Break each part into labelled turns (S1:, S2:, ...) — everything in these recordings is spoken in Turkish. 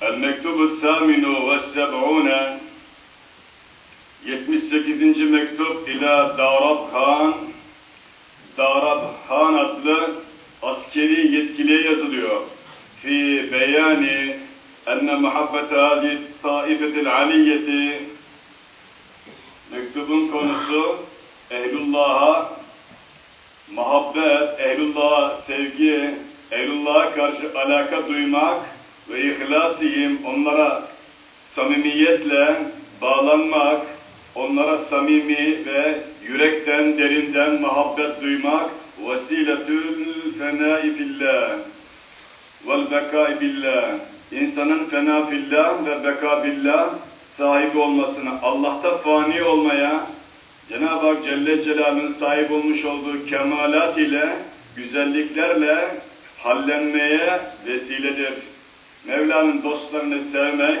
S1: El-Mektubu Saminu ve Seb'une 78. mektup ila Darab Khan Darab Khan adlı askeri yetkiliye yazılıyor. Fi beyani enne muhabbete hadi taifetil aliyeti mektubun konusu ehlullah'a muhabbet, ehlullah'a sevgi, ehlullah'a karşı alaka duymak ve ihlasihim onlara samimiyetle bağlanmak, onlara samimi ve yürekten, derinden muhabbet duymak vesiletül fenâi fillah vel bekâi billah insanın fena fillah ve beka billah sahibi olmasına, Allah'ta fani olmaya, Cenab-ı Hak Celle Celaluhu'nun sahip olmuş olduğu kemalat ile, güzelliklerle hallenmeye vesiledir. Mevla'nın dostlarını sevmek,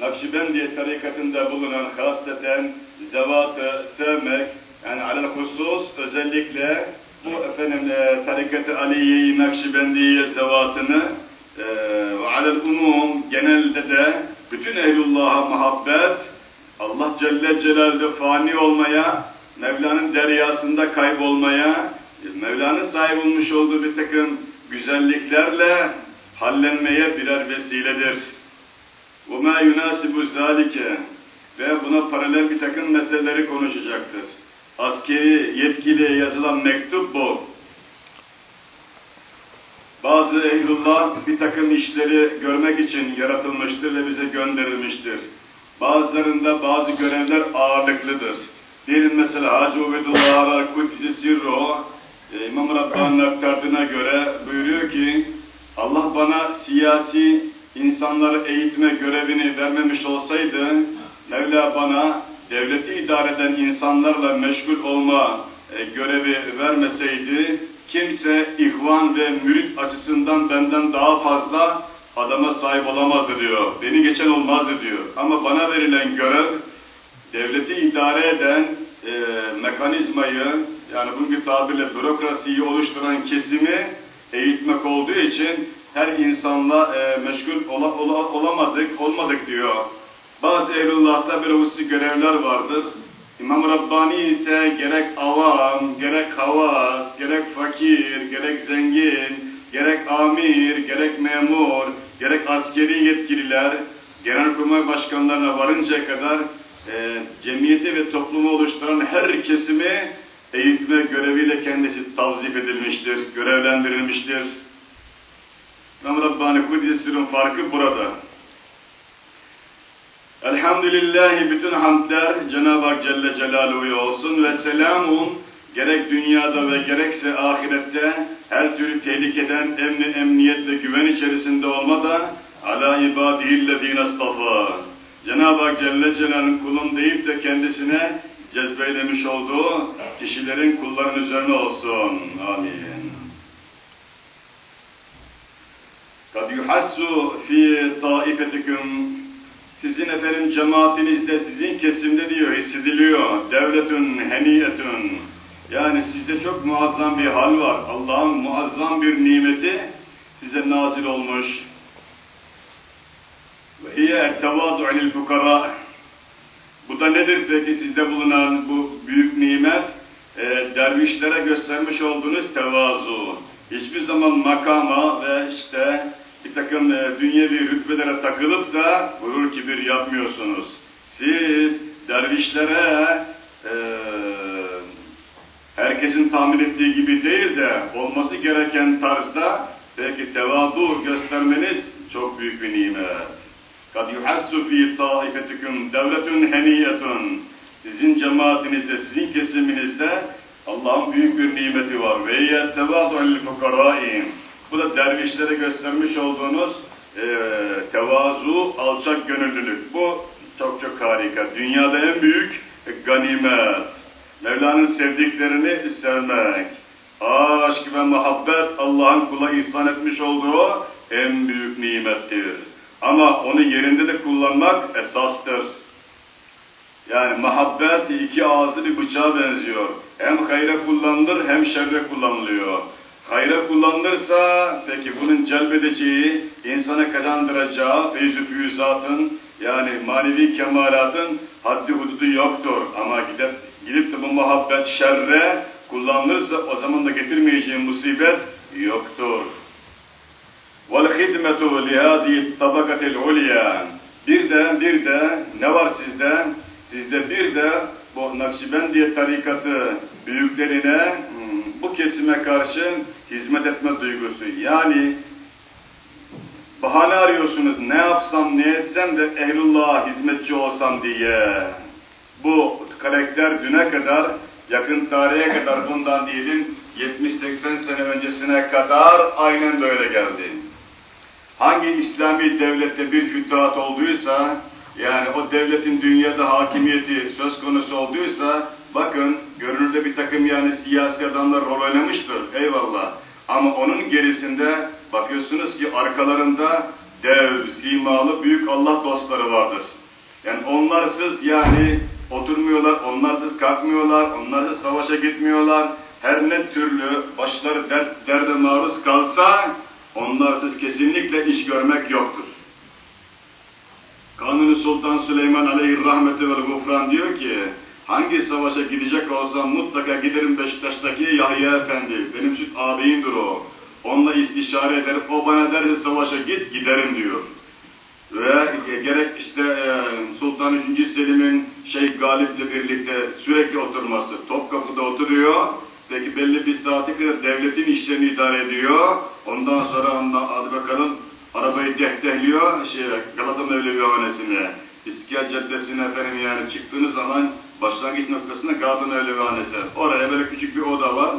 S1: Nakşibendiye tarikatında bulunan hasreten zevatı sevmek, yani alel husus özellikle bu efendim e, tarikat-ı Aliye-i Nakşibendiye zevatını e, ve alel umum genelde de bütün ehlullah'a muhabbet, Allah Celle Celaluhu'da fani olmaya, Mevla'nın deryasında kaybolmaya, Mevla'nın sahip olmuş olduğu bir takım güzelliklerle hallenmeye birer vesiledir. وَمَا يُنَاسِبُ ذَٰلِكَ Ve buna paralel bir takım meseleleri konuşacaktır. Askeri yetkiliye yazılan mektup bu. Bazı ehlullah bir takım işleri görmek için yaratılmıştır ve bize gönderilmiştir. Bazılarında bazı görevler ağırlıklıdır. Diyelim mesela Hacı Ubedullah Arar Kudüs'ü Sirro, e, İmam Rabbani'nin aktardığına göre buyuruyor ki, Allah bana siyasi insanları eğitme görevini vermemiş olsaydı, Mevla bana devleti idare eden insanlarla meşgul olma e, görevi vermeseydi, kimse ihvan ve mürit açısından benden daha fazla adama sahip olamazdı diyor. Beni geçen olmazdı diyor. Ama bana verilen görev, devleti idare eden e, mekanizmayı, yani bugünkü tabirle bürokrasiyi oluşturan kesimi eğitmek olduğu için her insanla e, meşgul ola, ola, olamadık, olmadık diyor. Bazı ehlullah'ta bir hususi görevler vardır. İmam Rabbani ise gerek avam, gerek havas, gerek fakir, gerek zengin, gerek amir, gerek memur, gerek askeri yetkililer, genelkurmay başkanlarına varıncaya kadar e, cemiyeti ve toplumu oluşturan her kesimi eğitme göreviyle kendisi tavzif edilmiştir, görevlendirilmiştir. İmam Rabbani Kudüs'ün farkı burada. Elhamdülillahi bütün hamdler Cenab-ı Hak Celle Celaluhu'ya olsun ve selamun gerek dünyada ve gerekse ahirette her türlü tehlikeden emni, emniyet ve güven içerisinde olmada ala ibadihillezine astafa. Cenab-ı Hak Celle Celaluhu'nun kulum deyip de kendisine cezbeylemiş olduğu kişilerin kulların üzerine olsun. Amin. قَدْ يُحَسُّ ف۪ي طَائِفَتِكُمْ Sizin efendim cemaatinizde, sizin kesimde diyor, hissediliyor. Devletün, heniyetün. Yani sizde çok muazzam bir hal var. Allah'ın muazzam bir nimeti size nazil olmuş. Ve hiye tevâdu'u lil fukara. bu da nedir peki sizde bulunan bu büyük nimet? E, dervişlere göstermiş olduğunuz tevazu. Hiçbir zaman makama ve işte bir takım e, dünyevi rütbelere takılıp da gurur kibir yapmıyorsunuz. Siz dervişlere e, herkesin tahmin ettiği gibi değil de olması gereken tarzda belki tevadu göstermeniz çok büyük bir nimet. قَدْ يُحَسُّ ف۪ي طَائِفَتِكُمْ دَوْلَةٌ هَنِيَّةٌ Sizin cemaatinizde, sizin kesiminizde Allah'ın büyük bir nimeti var. Ve yettevâdu il fukarâi. Bu da dervişlere göstermiş olduğunuz e, tevazu, alçak gönüllülük. Bu çok çok harika. Dünyada en büyük ganimet. Mevla'nın sevdiklerini sevmek. Aşk ve muhabbet Allah'ın kula ihsan etmiş olduğu en büyük nimettir. Ama onu yerinde de kullanmak esastır. Yani muhabbet iki ağzı bir bıçağa benziyor. Hem hayra kullanılır hem şerre kullanılıyor. Hayra kullanılırsa peki bunun celbedeceği, insana kazandıracağı feyz-ü füyüzatın yani manevi kemalatın haddi hududu yoktur. Ama gidip, gidip de bu muhabbet şerre kullanılırsa o zaman da getirmeyeceği musibet yoktur. وَالْخِدْمَةُ لِهَذِهِ الطَّبَقَةِ الْعُلْيَا Bir de, bir de ne var sizde? Sizde bir de bu Nakşibendiye tarikatı büyüklerine hmm, bu kesime karşı hizmet etme duygusu. Yani bahane arıyorsunuz ne yapsam ne etsem de ehlullah'a hizmetçi olsam diye. Bu karakter düne kadar yakın tarihe kadar bundan diyelim 70-80 sene öncesine kadar aynen böyle geldi. Hangi İslami devlette bir fütuhat olduysa, yani o devletin dünyada hakimiyeti söz konusu olduysa, bakın görünürde bir takım yani siyasi adamlar rol oynamıştır, eyvallah. Ama onun gerisinde bakıyorsunuz ki arkalarında dev, simalı, büyük Allah dostları vardır. Yani onlarsız yani oturmuyorlar, onlarsız kalkmıyorlar, onlarsız savaşa gitmiyorlar. Her ne türlü başları dert, derde maruz kalsa onlarsız kesinlikle iş görmek yoktur. Kanuni Sultan Süleyman Rahmeti ve Gufran diyor ki hangi savaşa gidecek olsam mutlaka giderim Beşiktaş'taki Yahya Efendi. Benim süt ağabeyimdir o. Onunla istişare ederim. O bana derse savaşa git giderim diyor. Ve gerek işte e, Sultan 3. Selim'in Şeyh Galip'le birlikte sürekli oturması. Topkapı'da oturuyor. Peki belli bir saate kadar devletin işlerini idare ediyor. Ondan sonra ondan, hadi bakalım arabayı dehtehliyor şey, Galata Mevlevi Hanesi'ne. İskel Caddesi'ne efendim yani çıktığınız zaman başlangıç noktasında Galata Mevlevi Hanesi. Oraya böyle küçük bir oda var.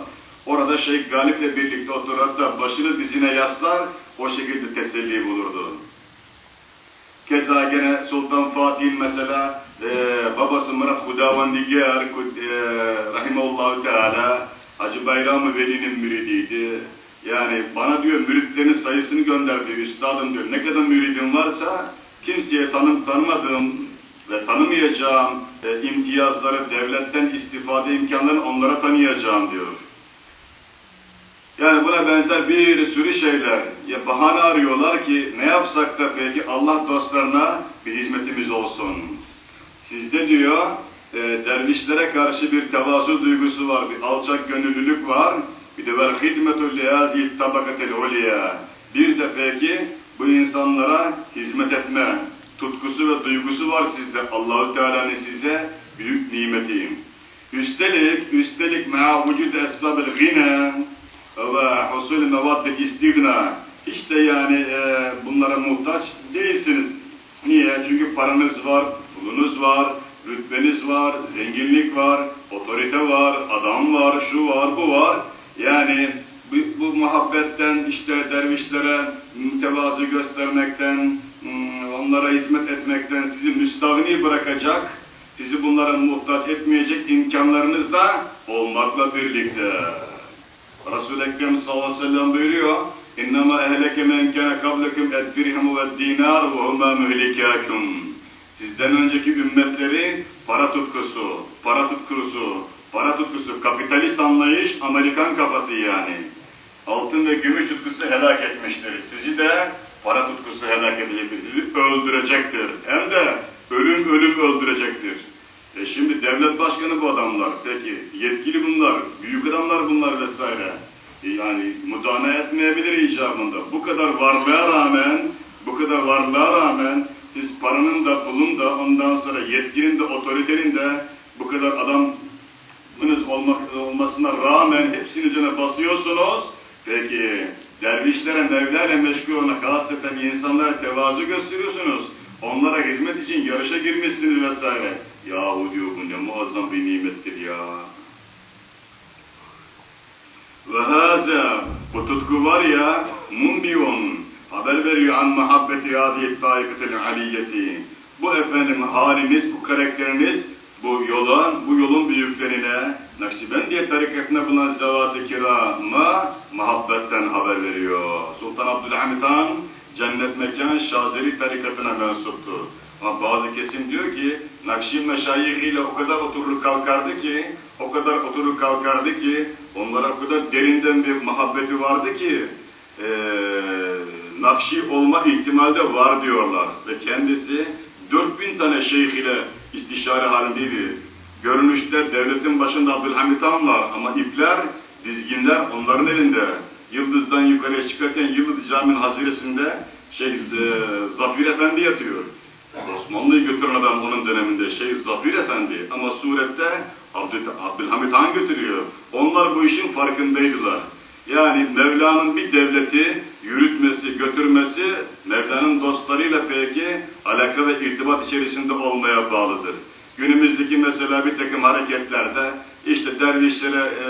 S1: Orada Şeyh Galip'le birlikte oturur hatta başını dizine yaslar o şekilde teselli bulurdu. Keza gene Sultan Fatih'in mesela e, babası Murat Hudavandigar e, Rahimullahu Teala Hacı Bayram-ı Veli'nin müridiydi. Yani bana diyor müritlerin sayısını gönderdi üstadım diyor. Ne kadar müridim varsa kimseye tanım tanımadığım ve tanımayacağım e, imtiyazları, devletten istifade imkanlarını onlara tanıyacağım diyor. Yani buna benzer bir sürü şeyler. Ya bahane arıyorlar ki ne yapsak da peki Allah dostlarına bir hizmetimiz olsun. Sizde diyor e, dervişlere karşı bir tevazu duygusu var, bir alçak gönüllülük var. Bir de vel hidmetul liyazi tabakatel uliya. Bir de peki bu insanlara hizmet etme tutkusu ve duygusu var sizde. Allahu Teala'nın size büyük nimeti. Üstelik, üstelik ma vücud esbabel gina ve husul mevaddil istigna. İşte yani e, bunlara muhtaç değilsiniz. Niye? Çünkü paranız var, pulunuz var, rütbeniz var, zenginlik var, otorite var, adam var, şu var, bu var. Yani bu, bu muhabbetten işte dervişlere mütevazı göstermekten, hmm, onlara hizmet etmekten sizi müstahni bırakacak, sizi bunlara muhtaç etmeyecek imkanlarınız da olmakla birlikte. Resul-i Ekrem sallallahu aleyhi ve sellem buyuruyor, اِنَّمَا اَهْلَكَ مَنْ كَانَ قَبْلَكُمْ اَدْبِرْهَمُ وَالدِّينَارُ وَهُمَا مُهْلِكَاكُمْ Sizden önceki ümmetleri para tutkusu, para tutkusu, para tutkusu, kapitalist anlayış, Amerikan kafası yani. Altın ve gümüş tutkusu helak etmiştir. Sizi de para tutkusu helak edecektir. Sizi öldürecektir. Hem de ölüm ölüm öldürecektir. E şimdi devlet başkanı bu adamlar. Peki yetkili bunlar, büyük adamlar bunlar vesaire. E yani müdahale etmeyebilir icabında. Bu kadar varlığa rağmen, bu kadar varlığa rağmen siz paranın da pulun da ondan sonra yetkinin de otoritenin de bu kadar adamınız olmak, olmasına rağmen hepsinin üzerine basıyorsunuz. Peki dervişlere, mevlerle meşgul olana hasreten insanlara tevazu gösteriyorsunuz. Onlara hizmet için yarışa girmişsiniz vesaire. Yahu diyor bu ne muazzam bir nimettir ya. Ve haza, bu tutku var ya, mumbiyun haber veriyor an muhabbeti hadiyet taifetil aliyeti. Bu efendim halimiz, bu karakterimiz bu yola, bu yolun büyüklerine, Nakşibendiye tarikatına bulunan zevat-ı kirama muhabbetten haber veriyor. Sultan Abdülhamid Han cennet mekan Şazeli tarikatına mensuptur. Ama bazı kesim diyor ki Nakşi meşayihiyle o kadar oturur kalkardı ki o kadar oturur kalkardı ki onlara o kadar derinden bir muhabbeti vardı ki ee, Nakşi olma ihtimali de var diyorlar. Ve kendisi 4000 tane şeyh ile istişare halindeydi. Görünüşte devletin başında Abdülhamit Han var ama ipler, dizginler onların elinde. Yıldız'dan yukarıya çıkarken Yıldız Camii'nin haziresinde şey, e, Zafir Efendi yatıyor. Osmanlı'yı götüren adam onun döneminde şey Zafir Efendi ama surette Abdül, Abdülhamit Han götürüyor. Onlar bu işin farkındaydılar. Yani Mevla'nın bir devleti yürütmesi, götürmesi Mevla'nın dostlarıyla peki alaka ve irtibat içerisinde olmaya bağlıdır. Günümüzdeki mesela bir takım hareketlerde işte dervişlere e,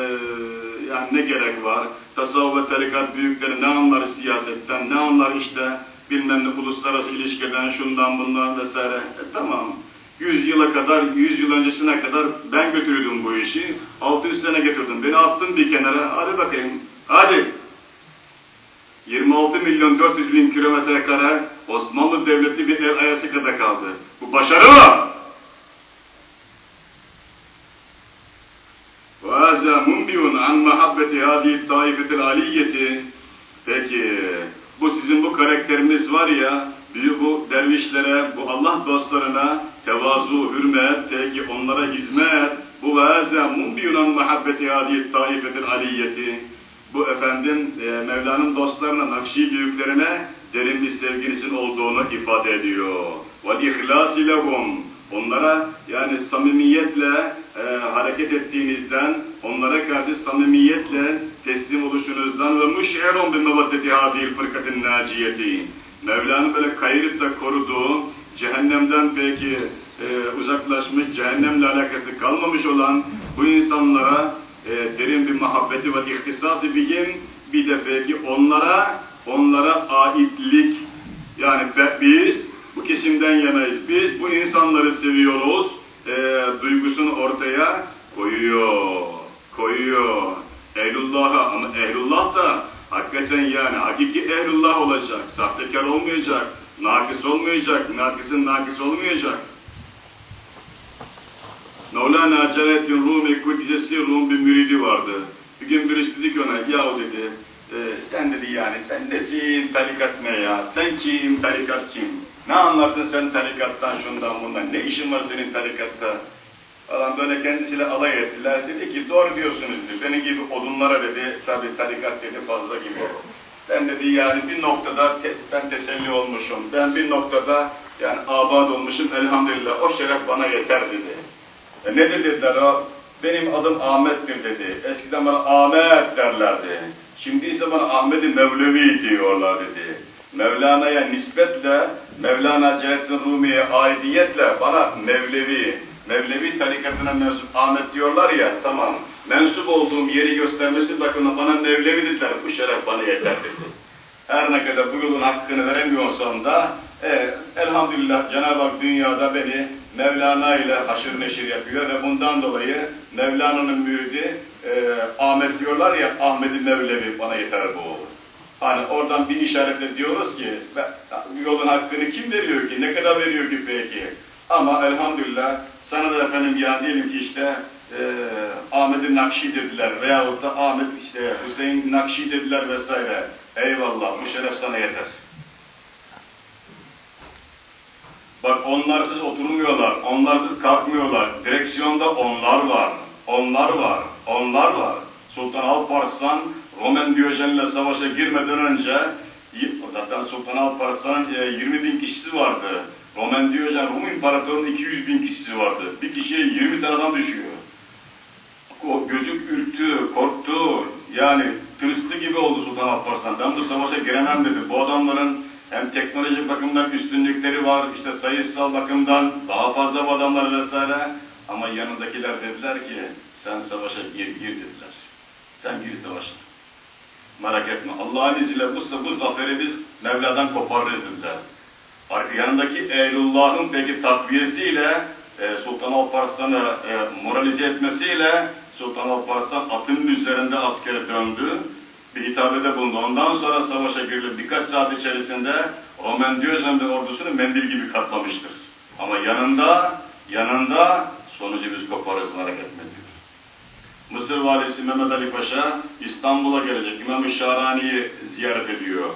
S1: yani ne gerek var? Tasavvuf ve tarikat büyükleri ne anlar siyasetten, ne anlar işte bilmem ne uluslararası ilişkiden, şundan bundan vesaire. E, tamam. 100 yıla kadar, 100 yıl öncesine kadar ben götürüyordum bu işi. 600 sene getirdim. Beni attın bir kenara. Hadi bakayım. Hadi. 26 milyon 400 bin kilometre kare Osmanlı Devleti bir el ayası kadar kaldı. Bu başarı mı? وَهَذَا مُنْبِيٌ عَنْ مَحَبَّةِ هَذِهِ الطَّائِفَةِ الْعَلِيَّةِ Peki, bu sizin bu karakteriniz var ya, büyük bu dervişlere, bu Allah dostlarına tevazu, hürmet, peki onlara hizmet, bu وَهَذَا مُنْبِيٌ عَنْ مَحَبَّةِ هَذِهِ الطَّائِفَةِ الْعَلِيَّةِ Bu efendim, e, Mevla'nın dostlarına, Nakşi büyüklerine derin bir sevginizin olduğunu ifade ediyor. وَالْاِخْلَاسِ لَهُمْ Onlara yani samimiyetle e, hareket ettiğinizden, onlara karşı samimiyetle teslim oluşunuzdan ve müş'erun bi mevaddeti hadil fırkatin naciyeti. Mevla'nın böyle kayırıp da koruduğu, cehennemden peki e, uzaklaşmış, cehennemle alakası kalmamış olan bu insanlara e, derin bir muhabbeti ve ihtisası bihim, bir de peki onlara, onlara aitlik, yani biz bu kesimden yanayız. Biz bu insanları seviyoruz. E, duygusunu ortaya koyuyor. Koyuyor. Ehlullah'a ama ehlullah da hakikaten yani hakiki ehlullah olacak. Sahtekar olmayacak. Nakis olmayacak. Nakisin nakis olmayacak. Mevlana Celaleddin Rumi Kudüs'ü Rum bir müridi vardı. Bir gün birisi dedi ki ona, yahu dedi, e, sen dedi yani, sen nesin tarikat ne ya, sen kim, tarikat kim? Ne anlarsın sen tarikattan, şundan bundan, ne işin var senin tarikatta? Adam böyle kendisiyle alay ettiler, dedi ki doğru diyorsunuz dedi, benim gibi odunlara dedi, tabi tarikat dedi fazla gibi. Ben dedi yani bir noktada te, ben teselli olmuşum, ben bir noktada yani abad olmuşum elhamdülillah, o şeref bana yeter dedi. E ne dediler o? Benim adım Ahmet'tir dedi. Eskiden bana Ahmet derlerdi. Şimdi ise bana Ahmet-i Mevlevi diyorlar dedi. Mevlana'ya nispetle, Mevlana Celalettin Rumi'ye aidiyetle bana Mevlevi, Mevlevi tarikatına mensup Ahmet diyorlar ya, tamam. Mensup olduğum yeri göstermesi bakımından bana Mevlevi dediler, bu şeref bana yeter dedi. Her ne kadar bu yolun hakkını veremiyorsam da, e, elhamdülillah Cenab-ı Hak dünyada beni Mevlana ile haşır neşir yapıyor ve bundan dolayı Mevlana'nın müridi e, Ahmet diyorlar ya, Ahmet-i Mevlevi bana yeter bu. Hani oradan bir işaretle diyoruz ki, yolun hakkını kim veriyor ki, ne kadar veriyor ki peki? Ama elhamdülillah sana da efendim ya diyelim ki işte e, Ahmet-i Nakşi dediler veyahut da Ahmet işte Hüseyin Nakşi dediler vesaire. Eyvallah bu şeref sana yeter. Bak onlarsız oturmuyorlar, onlarsız kalkmıyorlar. Direksiyonda onlar var, onlar var, onlar var. Sultan Alparslan Roman Diyojen'le savaşa girmeden önce zaten Sultan Alparslan'ın 20 e, bin kişisi vardı. Roman Diyojen Rum İmparatorluğu'nun 200 bin kişisi vardı. Bir kişiye 20 tane adam düşüyor. O gözük ürktü, korktu. Yani tırstı gibi oldu Sultan Alparslan. Ben bu savaşa giremem dedi. Bu adamların hem teknolojik bakımdan üstünlükleri var, işte sayısal bakımdan daha fazla adamlar vesaire. Ama yanındakiler dediler ki sen savaşa gir, gir dediler. Sen gir savaşa. Merak etme. Allah'ın izniyle bu, bu zaferi biz Mevla'dan koparırız dediler. Arka yanındaki Ehlullah'ın peki takviyesiyle e, Sultan Alparslan'ı e, moralize etmesiyle Sultan Alparslan atının üzerinde askere döndü. Bir hitabede bulundu. Ondan sonra savaşa girilip birkaç saat içerisinde Roman Diyojen'de ordusunu mendil gibi katlamıştır. Ama yanında, yanında sonucu biz koparırız merak etme diyor. Mısır valisi Mehmet Ali Paşa İstanbul'a gelecek. İmam-ı Şahrani'yi ziyaret ediyor.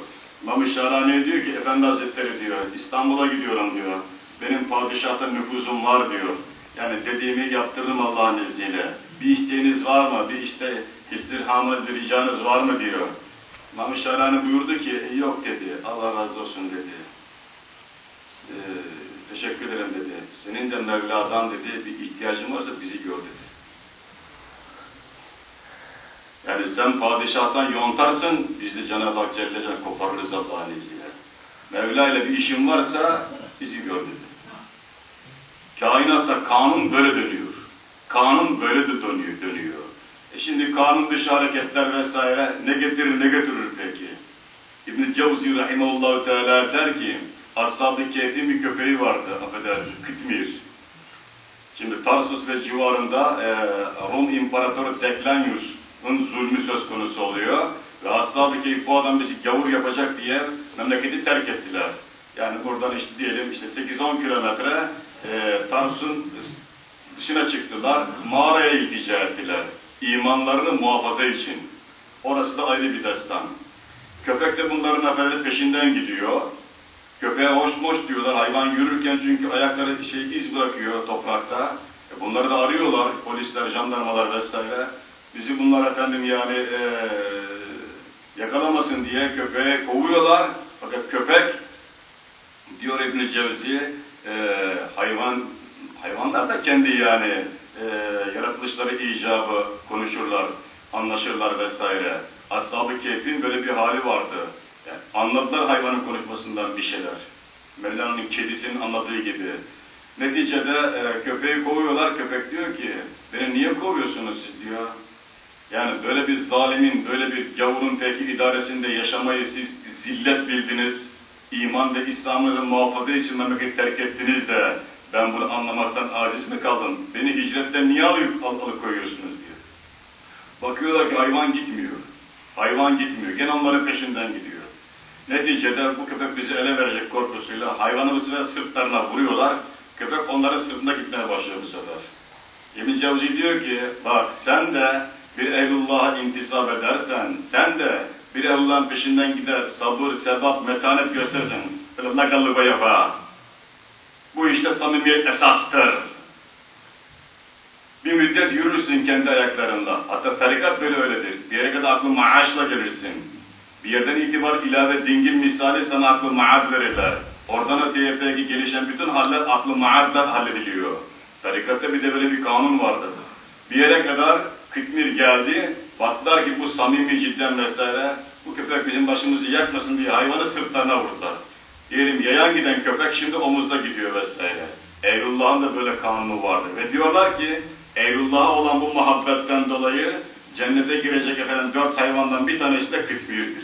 S1: İmam-ı Şahrani diyor ki, Efendi Hazretleri diyor, İstanbul'a gidiyorum diyor. Benim padişahta nüfuzum var diyor. Yani dediğimi yaptırırım Allah'ın izniyle. Bir isteğiniz var mı? Bir işte istirhamınız, bir ricanız var mı diyor. İmam-ı buyurdu ki, yok dedi, Allah razı olsun dedi. Ee, teşekkür ederim dedi. Senin de Mevla'dan dedi, bir ihtiyacın varsa bizi gör dedi. Yani sen padişahtan yontarsın, biz de Cenab-ı Hak Celle koparırız Allah'ın izniyle. Mevla ile bir işin varsa bizi gör dedi. Kainatta kanun böyle dönüyor. Kanun böyle de dönüyor. dönüyor. E şimdi kanun dışı hareketler vesaire ne getirir ne götürür peki? İbn-i Cevzi Rahimahullahu Teala der ki, Ashab-ı Kehf'in bir köpeği vardı, affedersiniz, Kıtmir. Şimdi Tarsus ve civarında e, Rum İmparatoru Deklanyus'un zulmü söz konusu oluyor. Ve Ashab-ı bu adam bizi gavur yapacak diye memleketi terk ettiler. Yani buradan işte diyelim işte 8-10 kilometre e, Tarsus'un dışına çıktılar, mağaraya iltica ettiler. İmanlarını muhafaza için. Orası da ayrı bir destan. Köpek de bunların efendim peşinden gidiyor. Köpeğe hoş moş diyorlar hayvan yürürken çünkü ayakları şey iz bırakıyor toprakta. E bunları da arıyorlar polisler, jandarmalar vesaire. Bizi bunlar efendim yani e, yakalamasın diye köpeğe kovuyorlar. Fakat köpek diyor İbn-i Cevzi e, hayvan hayvanlar da kendi yani e, yaratılışları icabı konuşurlar, anlaşırlar vesaire. Ashab-ı Kehf'in böyle bir hali vardı. Yani anladılar hayvanın konuşmasından bir şeyler. Mevlana'nın kedisinin anladığı gibi. Neticede e, köpeği kovuyorlar, köpek diyor ki, beni niye kovuyorsunuz siz diyor. Yani böyle bir zalimin, böyle bir gavurun peki idaresinde yaşamayı siz zillet bildiniz, iman ve İslam'ı muhafaza için memleket terk ettiniz de ben bunu anlamaktan aciz mi kaldım? Beni hicretten niye alıp alıkoyuyorsunuz diyor. Bakıyorlar ki hayvan gitmiyor. Hayvan gitmiyor. Gene onların peşinden gidiyor. Neticede bu köpek bizi ele verecek korkusuyla hayvanı bu sefer sırtlarına vuruyorlar. Köpek onların sırtında gitmeye başlıyor bu sefer. Emin Cavcı diyor ki, bak sen de bir Ehlullah'a intisap edersen, sen de bir Ehlullah'ın peşinden gider, sabır, sebat, metanet gösterirsen, böyle nakallıba yapa. Bu işte samimiyet esastır. Bir müddet yürürsün kendi ayaklarında. Hatta tarikat böyle öyledir. Bir yere kadar aklı maaşla gelirsin. Bir yerden itibar ilave dingil misali sana aklı maad verirler. Oradan öteye peki gelişen bütün haller aklı maadla hallediliyor. Tarikatta bir de böyle bir kanun vardır. Bir yere kadar kıtmir geldi, baktılar ki bu samimi cidden vesaire, bu köpek bizim başımızı yakmasın diye hayvanı sırtlarına vurdular. Diyelim yayan giden köpek şimdi omuzda gidiyor vesaire. Eylullah'ın da böyle kanunu vardır. Ve diyorlar ki, Eylullah'a olan bu muhabbetten dolayı cennete girecek efendim dört hayvandan bir tanesi de kıtmirdir.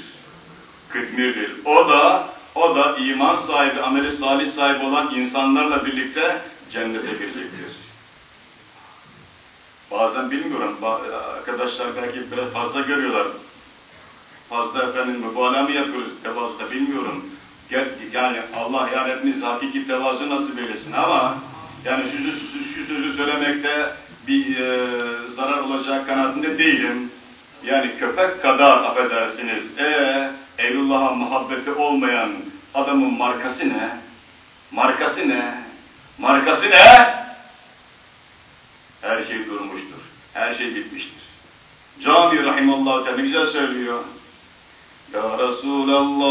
S1: Kıtmirdir. O da, o da iman sahibi, ameli salih sahibi olan insanlarla birlikte cennete girecektir. Bazen bilmiyorum, arkadaşlar belki biraz fazla görüyorlar. Fazla efendim mübalağa mı yapıyoruz tevazıda bilmiyorum. Yani Allah yani hepimiz hakiki tevazu nasip eylesin ama yani şu, şu, şu sözü söylemekte bir e, zarar olacak kanaatinde değilim. Yani köpek kadar affedersiniz. E Eylullah'a muhabbeti olmayan adamın markası ne? Markası ne? Markası ne? Her şey durmuştur. Her şey bitmiştir. Cami Rahimallahu Teala güzel söylüyor. Ya Resulallah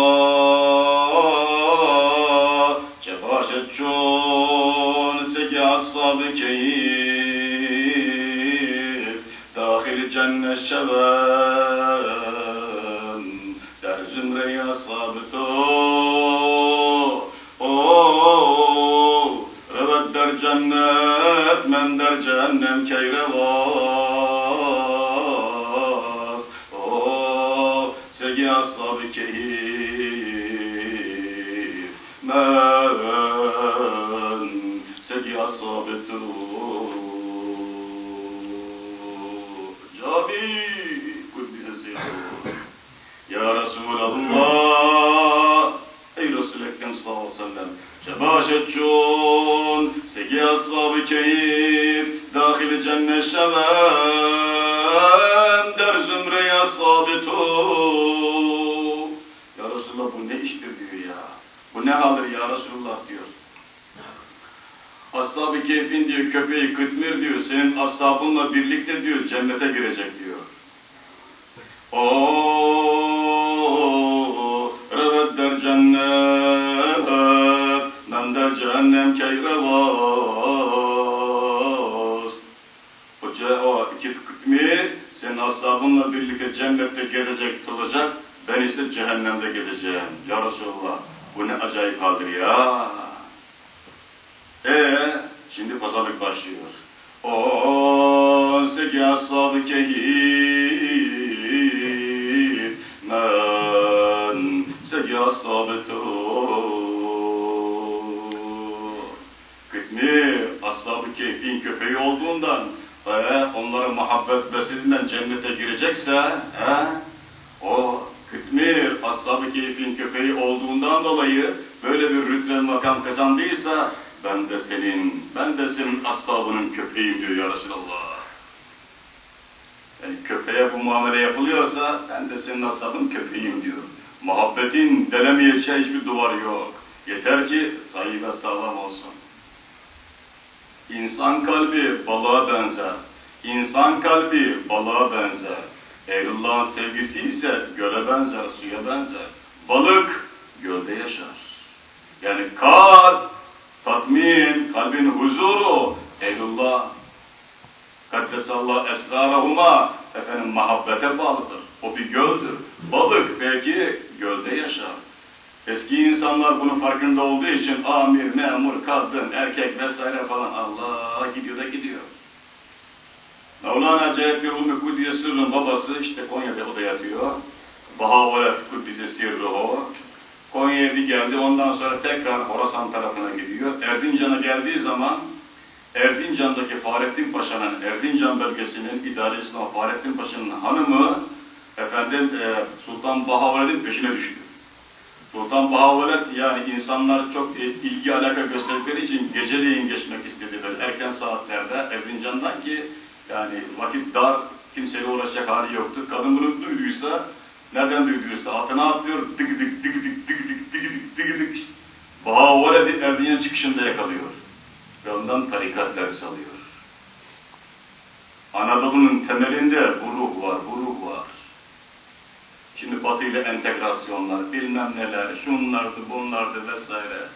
S1: cebaşet çon seki ashab-ı keyif. Dahil cennet şevem der zümre-i ashab-ı evet der cennet men der cehennem يا أصحاب الكهيف من سجي أصحاب جابي قدس سيره يا رسول الله أي رسول أكرم صلى الله عليه وسلم شباشة جون سجي أصحاب الكهيف داخل جنة شباب diyor köpeği Kıtmir diyor senin ashabınla birlikte diyor cennete girecek diyor. O evet der cennet men der cehennem keyrevas. O, ce- o iki Kıtmir senin ashabınla birlikte cennette gelecek kılacak ben ise cehennemde gideceğim. Ya Resulallah bu ne acayip haldir ya. Pazarlık başlıyor. O seki ashab-ı kehif men seki ashab-ı Kıtmir, ashab-ı köpeği olduğundan ve onlara muhabbet beslediğinden cennete girecekse he, o Kıtmir, ashab-ı keyfin köpeği olduğundan dolayı böyle bir rütbe makam kazandıysa ben de senin, ben de senin ashabının köpeğiyim diyor ya Resulallah. Yani köpeğe bu muamele yapılıyorsa ben de senin ashabın köpeğiyim diyor. Muhabbetin delemeyeceği hiçbir duvar yok. Yeter ki sayı ve sağlam olsun. İnsan kalbi balığa benzer. İnsan kalbi balığa benzer. Eylullah'ın sevgisi ise göle benzer, suya benzer. Balık gölde yaşar. Yani kalp, tatmin, kalbin huzuru, Eylullah, Kaddesallah esrarahuma, efendim muhabbete bağlıdır. O bir göldür. Balık belki gölde yaşar. Eski insanlar bunun farkında olduğu için amir, memur, kadın, erkek vesaire falan Allah gidiyor da gidiyor. Mevlana Cehdi Rumi Kudüs'e Sırrı'nın babası işte Konya'da o da yatıyor. Bahavulet Kudüs'e o. Konya'ya bir geldi ondan sonra tekrar Horasan tarafına gidiyor. Erzincan'a geldiği zaman Erzincan'daki Fahrettin Paşa'nın, Erzincan bölgesinin idarecisi olan Fahrettin Paşa'nın hanımı efendim e, Sultan Bahavulet'in peşine düştü. Sultan Bahavulet yani insanlar çok ilgi alaka gösterdikleri için geceleyin geçmek istedi böyle erken saatlerde Erzincan'dan ki yani vakit dar kimseyle uğraşacak hali yoktu. Kadın bunu duyduysa nereden duyduysa atına atlıyor dık dık dık dık dık dık dık dık dık Bahavulet'i Erzincan çıkışında yakalıyor. Ve ondan tarikat dersi alıyor. Anadolu'nun temelinde bu ruh var, bu ruh var. Şimdi Batı ile entegrasyonlar, bilmem neler, şunlardı, bunlardı vesaire.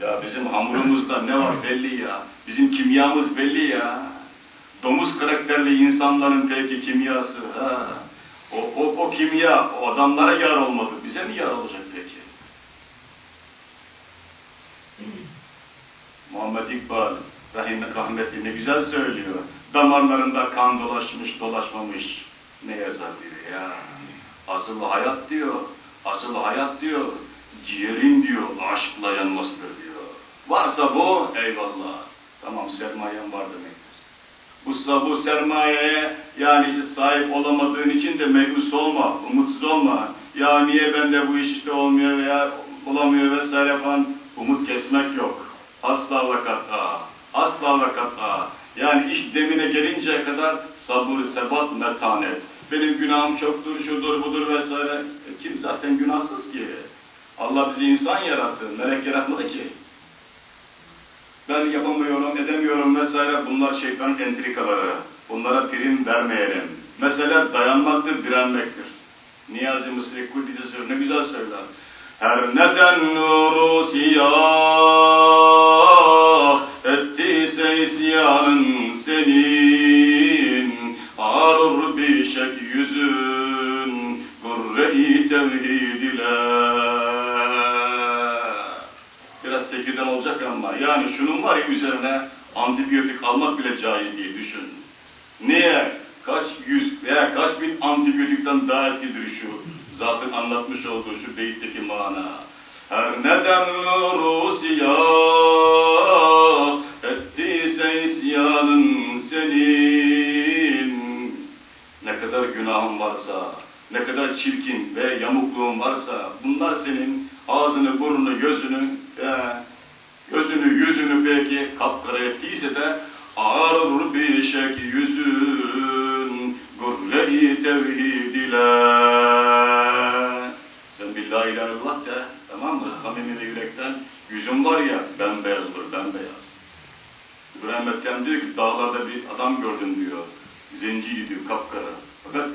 S1: Ya bizim hamurumuzda ne var belli ya. Bizim kimyamız belli ya. Domuz karakterli insanların peki kimyası. Ha. O, o, o kimya o adamlara yar olmadı. Bize mi yar olacak peki? Muhammed İkbal rahim, rahmetli ne güzel söylüyor. Damarlarında kan dolaşmış dolaşmamış. Ne yazar diyor ya. Asıl hayat diyor, asıl hayat diyor, ciğerin diyor, aşkla yanmasıdır diyor. Varsa bu, eyvallah. Tamam, sermayen var demektir. Bu, bu sermayeye yani işte sahip olamadığın için de meyus olma, umutsuz olma. Ya niye bende bu iş işte olmuyor veya olamıyor vesaire falan umut kesmek yok. Asla ve kat'a, asla ve kat'a. Yani iş demine gelinceye kadar sabır, sebat, metanet. Benim günahım çoktur, şudur, budur vesaire. E, kim zaten günahsız ki? Allah bizi insan yarattı, melek yaratmadı ki. Ben yapamıyorum, edemiyorum vesaire. Bunlar şeytanın entrikaları. Bunlara prim vermeyelim. Mesele dayanmaktır, direnmektir. Niyazi Mısri Kuddisi ne güzel söyler. Her neden nuru siyah ettiyse isyanın senin ağrır bir şek yüzün gurre-i tevhid ile biraz sekirden olacak ama yani şunun var ya üzerine antibiyotik almak bile caiz diye düşün. Niye? Kaç yüz veya kaç bin antibiyotikten daha etkilidir şu Zatın anlatmış olduğu şu beyitteki mana. Her neden siyah ettiyse isyanın senin. Ne kadar günahın varsa, ne kadar çirkin ve yamukluğun varsa bunlar senin ağzını, burnunu, gözünü, e, gözünü, yüzünü belki kapkara ettiyse de ağır bir şek yüzün gurleri tevhid ile. Sen bir la ilahe de, tamam mı? Samimi yürekten yüzün var ya, bembeyaz olur, bembeyaz. İbrahim Ethem diyor ki dağlarda bir adam gördüm diyor. Zenciydi diyor, kapkara. Fakat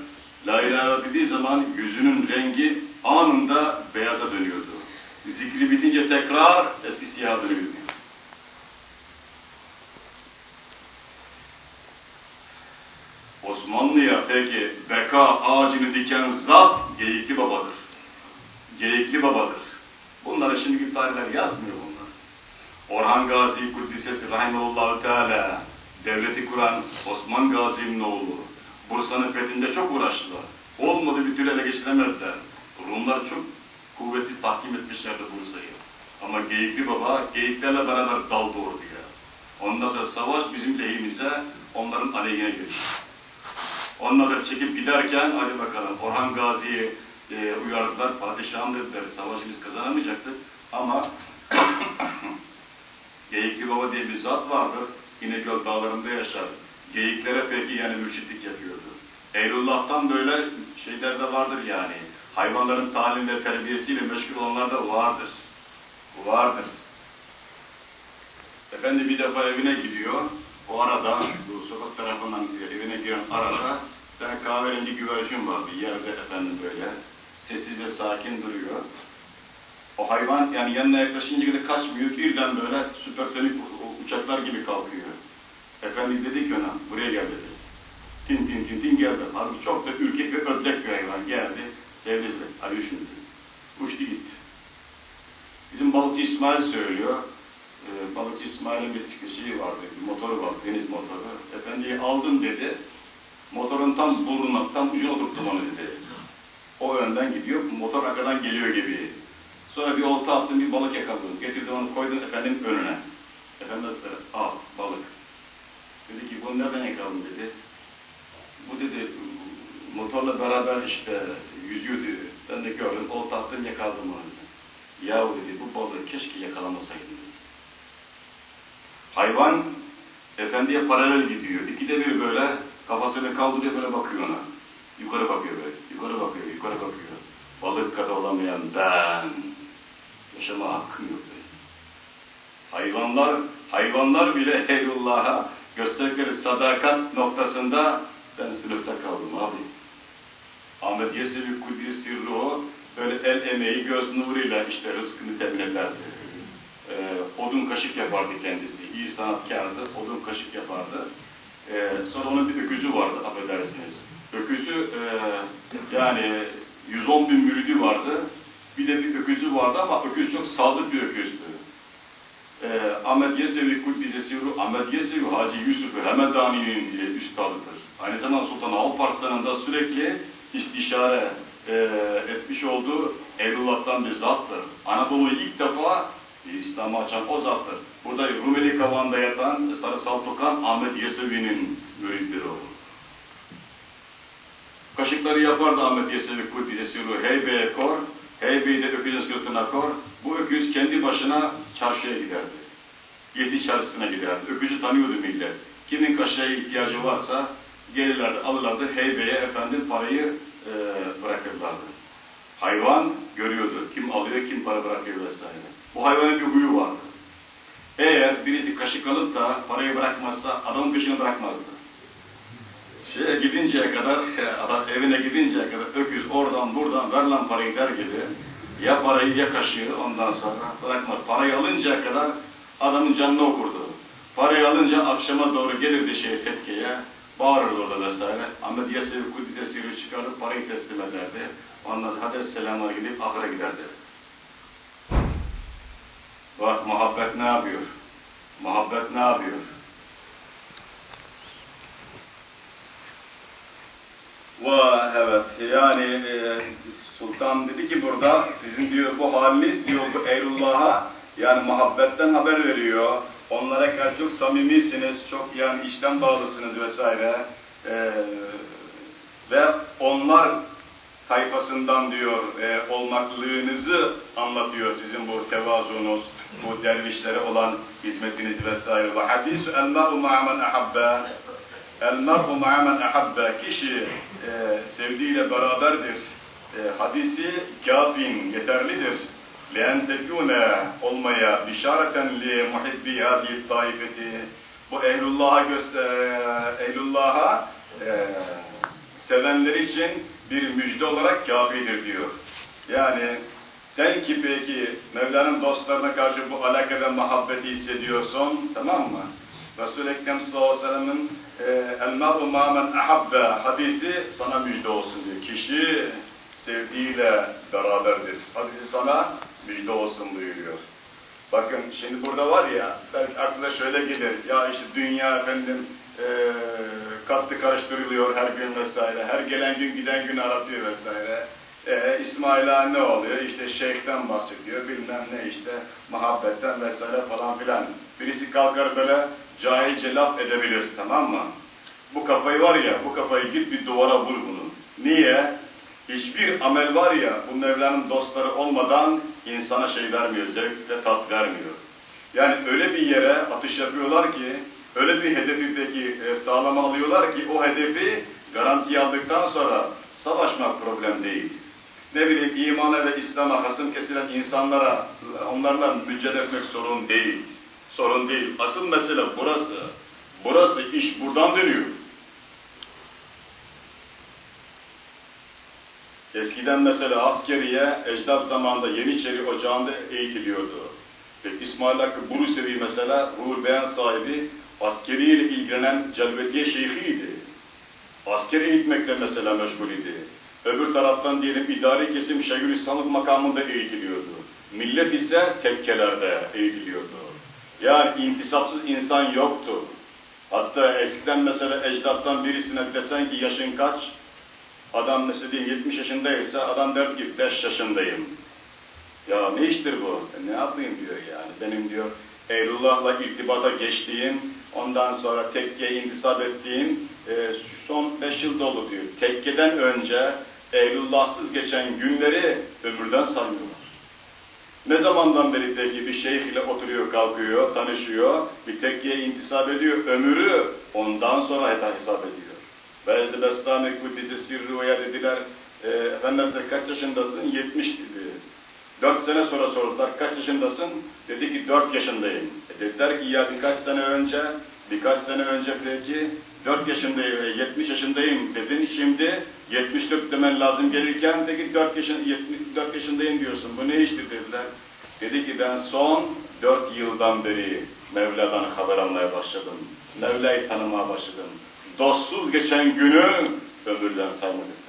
S1: La ilahe dediği zaman yüzünün rengi anında beyaza dönüyordu. Zikri bitince tekrar eski siyah dönüyordu. Osmanlı'ya peki beka ağacını diken zat Geyikli Baba'dır. Geyikli Baba'dır. Bunları şimdiki tarihler yazmıyor bunlar. Orhan Gazi Kuddisesi Rahimullahu Teala devleti kuran Osman Gazi'nin oğlu. Bursa'nın fethinde çok uğraştılar. Olmadı bir türlü ele geçiremezler. Rumlar çok kuvvetli tahkim etmişlerdi Bursa'yı. Ama Geyikli Baba, geyiklerle beraber dal doğurdu ya. Ondan sonra savaş bizim lehimize, onların aleyhine geçti. Ondan sonra çekip giderken, hadi bakalım Orhan Gazi'yi e, uyardılar, padişahım dediler, savaşı biz kazanamayacaktık. Ama Geyikli Baba diye bir zat vardır, İnegöl dağlarında yaşar. Geyiklere peki yani mürşitlik yapıyordu. Eylullah'tan böyle şeyler de vardır yani. Hayvanların talim ve terbiyesiyle meşgul olanlar da vardır. Vardır. Efendi bir defa evine gidiyor. O arada, bu sokak tarafından evine giren arada ben kahverengi güvercin var bir yerde efendim böyle. Sessiz ve sakin duruyor. O hayvan yani yanına yaklaşınca kadar kaçmıyor. Birden böyle süpersonik uçaklar gibi kalkıyor. Efendi dedi ki ona, buraya gel dedi. Tin tin tin tin geldi. Halbuki çok da ürkek ve ödlek bir hayvan geldi. Sevdizle, şimdi. Uçtu gitti. Bizim balıkçı İsmail söylüyor. Ee, balıkçı İsmail'in bir şeyi vardı, bir motoru var, deniz motoru. Efendiyi aldım dedi. Motorun tam burnuna, tam ucuna oturttum onu dedi. O önden gidiyor, motor arkadan geliyor gibi. Sonra bir olta attım, bir balık yakaladım. Getirdim onu koydum efendim önüne. Efendim al balık. Dedi ki bunu nereden yakaladın dedi. Bu dedi motorla beraber işte yüzüyordu. Ben de gördüm, olta attım yakaladım onu dedi. Yahu dedi bu balığı keşke yakalamasaydım dedi. Hayvan efendiye paralel gidiyor. İkide bir böyle kafasını kaldırıyor böyle bakıyor ona. Yukarı bakıyor böyle. Yukarı bakıyor, yukarı bakıyor. Balık kadar olamayan ben. Yaşama hakkım yok böyle. Hayvanlar, hayvanlar bile Eylullah'a gösterdikleri sadakat noktasında ben sınıfta kaldım abi. Ahmet Yesevi Kudüs Sirri o, böyle el emeği göz nuruyla işte rızkını temin ederdi. Ee, odun kaşık yapardı kendisi. İyi sanatkardı, odun kaşık yapardı. Ee, sonra onun bir öküzü vardı, affedersiniz. Öküzü, e, yani 110 bin müridi vardı. Bir de bir öküzü vardı ama öküz çok sadık bir öküzdü. Ee, Ahmet Yesevi Kudüs'e Sirri, Ahmet Yesevi Hacı Yusuf Hemedani'nin üstadıdır. Aynı zamanda Sultan Alparslan'ın da sürekli istişare e, etmiş olduğu Eylullah'tan bir zattır. Anadolu'yu ilk defa İslam'ı açan o zattır. Burada Rumeli Kavan'da yatan Sarı Saltukan Ahmet Yesevi'nin müritleri o. Kaşıkları yapardı Ahmet Yesevi Kudüs'e Sirru Heybe'ye kor, Heybe'yi de öküzün sırtına kor. Bu öküz kendi başına çarşıya giderdi. Yedi çarşısına giderdi. Öküzü tanıyordu millet. Kimin kaşığa ihtiyacı varsa gelirlerdi, alırlardı, heybeye efendim parayı e, bırakırlardı. Hayvan görüyordu, kim alıyor, kim para bırakıyor vesaire. Bu hayvanın bir huyu vardı. Eğer birisi kaşık alıp da parayı bırakmazsa adamın peşini bırakmazdı. Şeye gidinceye kadar, adam evine gidinceye kadar öküz oradan buradan ver lan parayı der gibi ya parayı ya kaşığı ondan sonra bırakmaz. Parayı alıncaya kadar adamın canını okurdu. Parayı alınca akşama doğru gelirdi şey tetkeye, bağırırdı orada vesaire. Ahmet Yesevi Kudüs'e sivri çıkarıp parayı teslim ederdi. Ondan hadi selamlar gidip ahire giderdi. Bak muhabbet ne yapıyor? Muhabbet ne yapıyor? Ve evet yani e, Sultan dedi ki burada sizin diyor bu haliniz diyor bu eylullah'a yani muhabbetten haber veriyor. Onlara karşı çok samimisiniz, çok yani içten bağlısınız vesaire. Ee, ve onlar tayfasından diyor e, olmaklığınızı anlatıyor sizin bu tevazunuz, bu dervişlere olan hizmetiniz vesaire. Ve hadisu el mar'u ma'amen ahabbe el ahabbe kişi e, sevdiğiyle beraberdir. E, hadisi kafin yeterlidir. لَاَنْ تَكُونَ olmaya bişareten li muhibbi hadihi taifeti bu ehlullah'a göster ehlullah'a e, sevenler için bir müjde olarak kafidir diyor. Yani sen ki peki Mevla'nın dostlarına karşı bu alaka ve muhabbeti hissediyorsun, tamam mı? Resul-i Ekrem sallallahu aleyhi ve sellem'in el ma'u ma'men ahabbe hadisi sana müjde olsun diyor. Kişi sevdiğiyle beraberdir. Hadisi sana müjde olsun buyuruyor. Bakın şimdi burada var ya, belki aklına şöyle gelir, ya işte dünya efendim e, katlı karıştırılıyor her gün vesaire, her gelen gün giden gün aratıyor vesaire. E, İsmail'a ne oluyor? İşte şeyhten bahsediyor, bilmem ne işte, muhabbetten vesaire falan filan. Birisi kalkar böyle cahilce laf edebilir, tamam mı? Bu kafayı var ya, bu kafayı git bir duvara vur bunu. Niye? Hiçbir amel var ya, bu Mevla'nın dostları olmadan insana şey vermiyor, zevk ve tat vermiyor. Yani öyle bir yere atış yapıyorlar ki, öyle bir hedefi peki e, sağlama alıyorlar ki, o hedefi garanti aldıktan sonra savaşmak problem değil. Ne bileyim imana ve İslam'a hasım kesilen insanlara, onlarla mücadele etmek sorun değil. Sorun değil. Asıl mesele burası. Burası iş buradan dönüyor. Eskiden mesela askeriye ecdat zamanında Yeniçeri Ocağı'nda eğitiliyordu. Ve İsmail Hakkı Burusevi mesela ruhul beyan sahibi askeriyle ilgilenen Celvetiye şeyhiydi. Askeri eğitmekle mesela meşgul idi. Öbür taraftan diyelim idari kesim Şeyhülislamlık makamında eğitiliyordu. Millet ise tekkelerde eğitiliyordu. Yani intisapsız insan yoktu. Hatta eskiden mesela ecdattan birisine desen ki yaşın kaç? Adam mesela diyeyim 70 yaşındaysa adam der ki 5 yaşındayım. Ya ne iştir bu? E ne yapayım diyor yani. Benim diyor Eylullah'la irtibata geçtiğim, ondan sonra tekkeye intisap ettiğim e, son 5 yılda oldu diyor. Tekkeden önce Eylullahsız geçen günleri ömürden saymıyorlar. Ne zamandan beri peki bir şeyh ile oturuyor, kalkıyor, tanışıyor, bir tekkeye intisap ediyor, ömrü ondan sonra hesap ediyor. Bezdi Bestami Kudüs'ü Sirru'ya dediler, e, Efendimiz kaç yaşındasın? 70 dedi. Dört sene sonra sordular, kaç yaşındasın? Dedi ki dört yaşındayım. E dediler ki ya birkaç sene önce, birkaç sene önce peki dört yaşındayım ve yetmiş yaşındayım dedin. Şimdi 74 demen lazım gelirken peki dört, yaşın, 74 yaşındayım diyorsun. Bu ne iştir dediler. Dedi ki ben son dört yıldan beri Mevla'dan haber almaya başladım. Mevla'yı tanımaya başladım dostsuz geçen günü ömürden saymadıktır.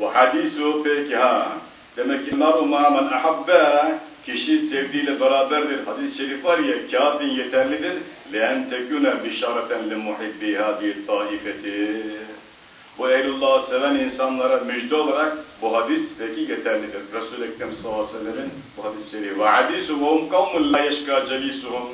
S1: Ve hadisu peki ha. Demek ki maru ma'amen ahabbe kişi sevdiğiyle beraberdir. Hadis-i şerif var ya kafin yeterlidir. Len tekune bişareten li muhibbi hadi taifeti. Bu Eylullah'ı seven insanlara müjde olarak bu hadis peki yeterlidir. Resul-i Ekrem sallallahu aleyhi ve sellem'in bu hadis-i şerifi. Ve hadisuhum kavmun la yeşka celisuhum.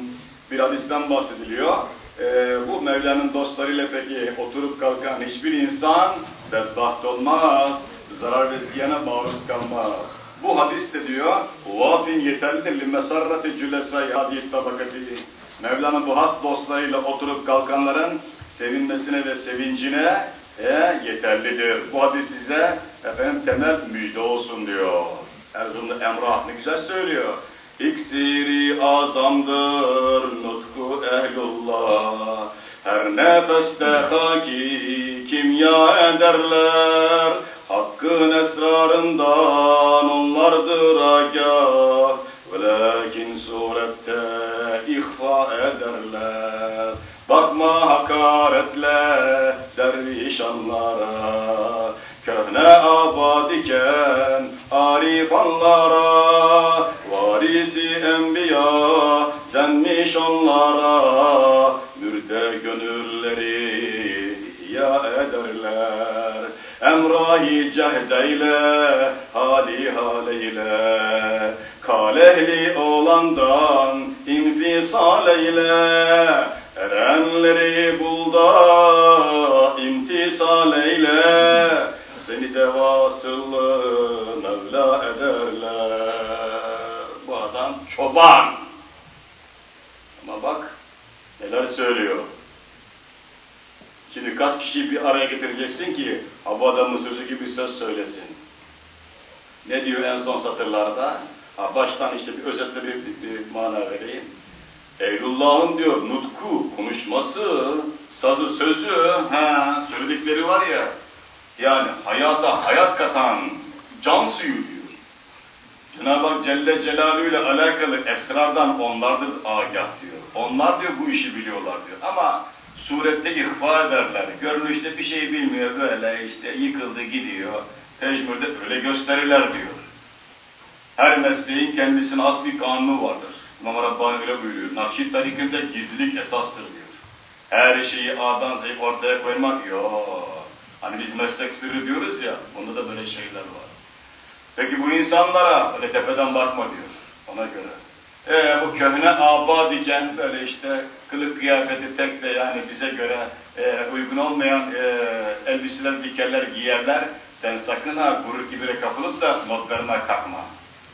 S1: Bir hadisten bahsediliyor. Ee, bu Mevla'nın dostlarıyla peki oturup kalkan hiçbir insan bedbaht olmaz, zarar ve ziyana maruz kalmaz. Bu hadis de diyor, yeterlidir li mesarrati cülesay hadiyet tabakati. Mevla'nın bu has dostlarıyla oturup kalkanların sevinmesine ve sevincine e, yeterlidir. Bu hadis size efendim temel müjde olsun diyor. Erzurum'da Emrah ne güzel söylüyor. İksiri azamdır nutku ehlullah. Her nefeste haki kimya ederler. Hakkın esrarından onlardır agah. Velakin surette ihfa ederler. Bakma hakaretle derviş anlara. Köhne abad iken arifanlara. Varisi enbiya denmiş onlara. Mürde gönülleri ya ederler. Emrahi cehdeyle, hali haleyle, kalehli olandan infisal eyle, erenleri bul da imtisal eyle, seni de vasıllı Mevla ederler. Bu adam çoban. Ama bak neler söylüyor. Şimdi kaç kişiyi bir araya getireceksin ki bu adamın sözü gibi söz söylesin. Ne diyor en son satırlarda? Ha baştan işte bir özetle bir, bir, bir mana vereyim. Eylullah'ın diyor nutku, konuşması, sazı, sözü, ha, söyledikleri var ya, yani hayata hayat katan can suyu diyor. Cenab-ı Hak Celle Celaluhu ile alakalı esrardan onlardır agah diyor. Onlar diyor bu işi biliyorlar diyor. Ama surette ihfa ederler. Görünüşte bir şey bilmiyor böyle işte yıkıldı gidiyor. Tecmürde öyle gösterirler diyor. Her mesleğin kendisine has bir kanunu vardır. İmam Rabbani öyle buyuruyor. Nakşid tarikinde gizlilik esastır diyor. Her şeyi A'dan Z'ye ortaya koymak yok. Hani biz meslek sırrı diyoruz ya, bunda da böyle şeyler var. Peki bu insanlara öyle tepeden bakma diyor, ona göre. Ee, bu köhne aba diken böyle işte kılık kıyafeti tek de yani bize göre e, uygun olmayan e, elbiseler, dikerler giyerler. Sen sakın ha gurur kibire kapılıp da not vermeye kalkma.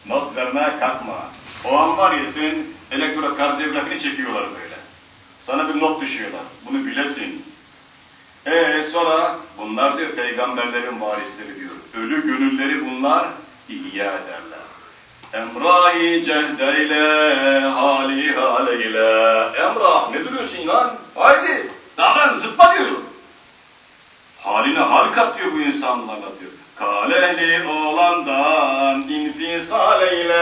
S1: Not vermeye kalkma. O an var ya senin elektrokardiyografini çekiyorlar böyle. Sana bir not düşüyorlar. Bunu bilesin. Ee sonra bunlar diyor peygamberlerin varisleri diyor. Ölü gönülleri bunlar ihya ederler. Emrahi cehdeyle, hali haleyle. Emrah ne duruyorsun inan? Haydi davran zıpla diyor. Haline hal kat diyor bu insanlarla diyor. Kalehli olandan infisal eyle.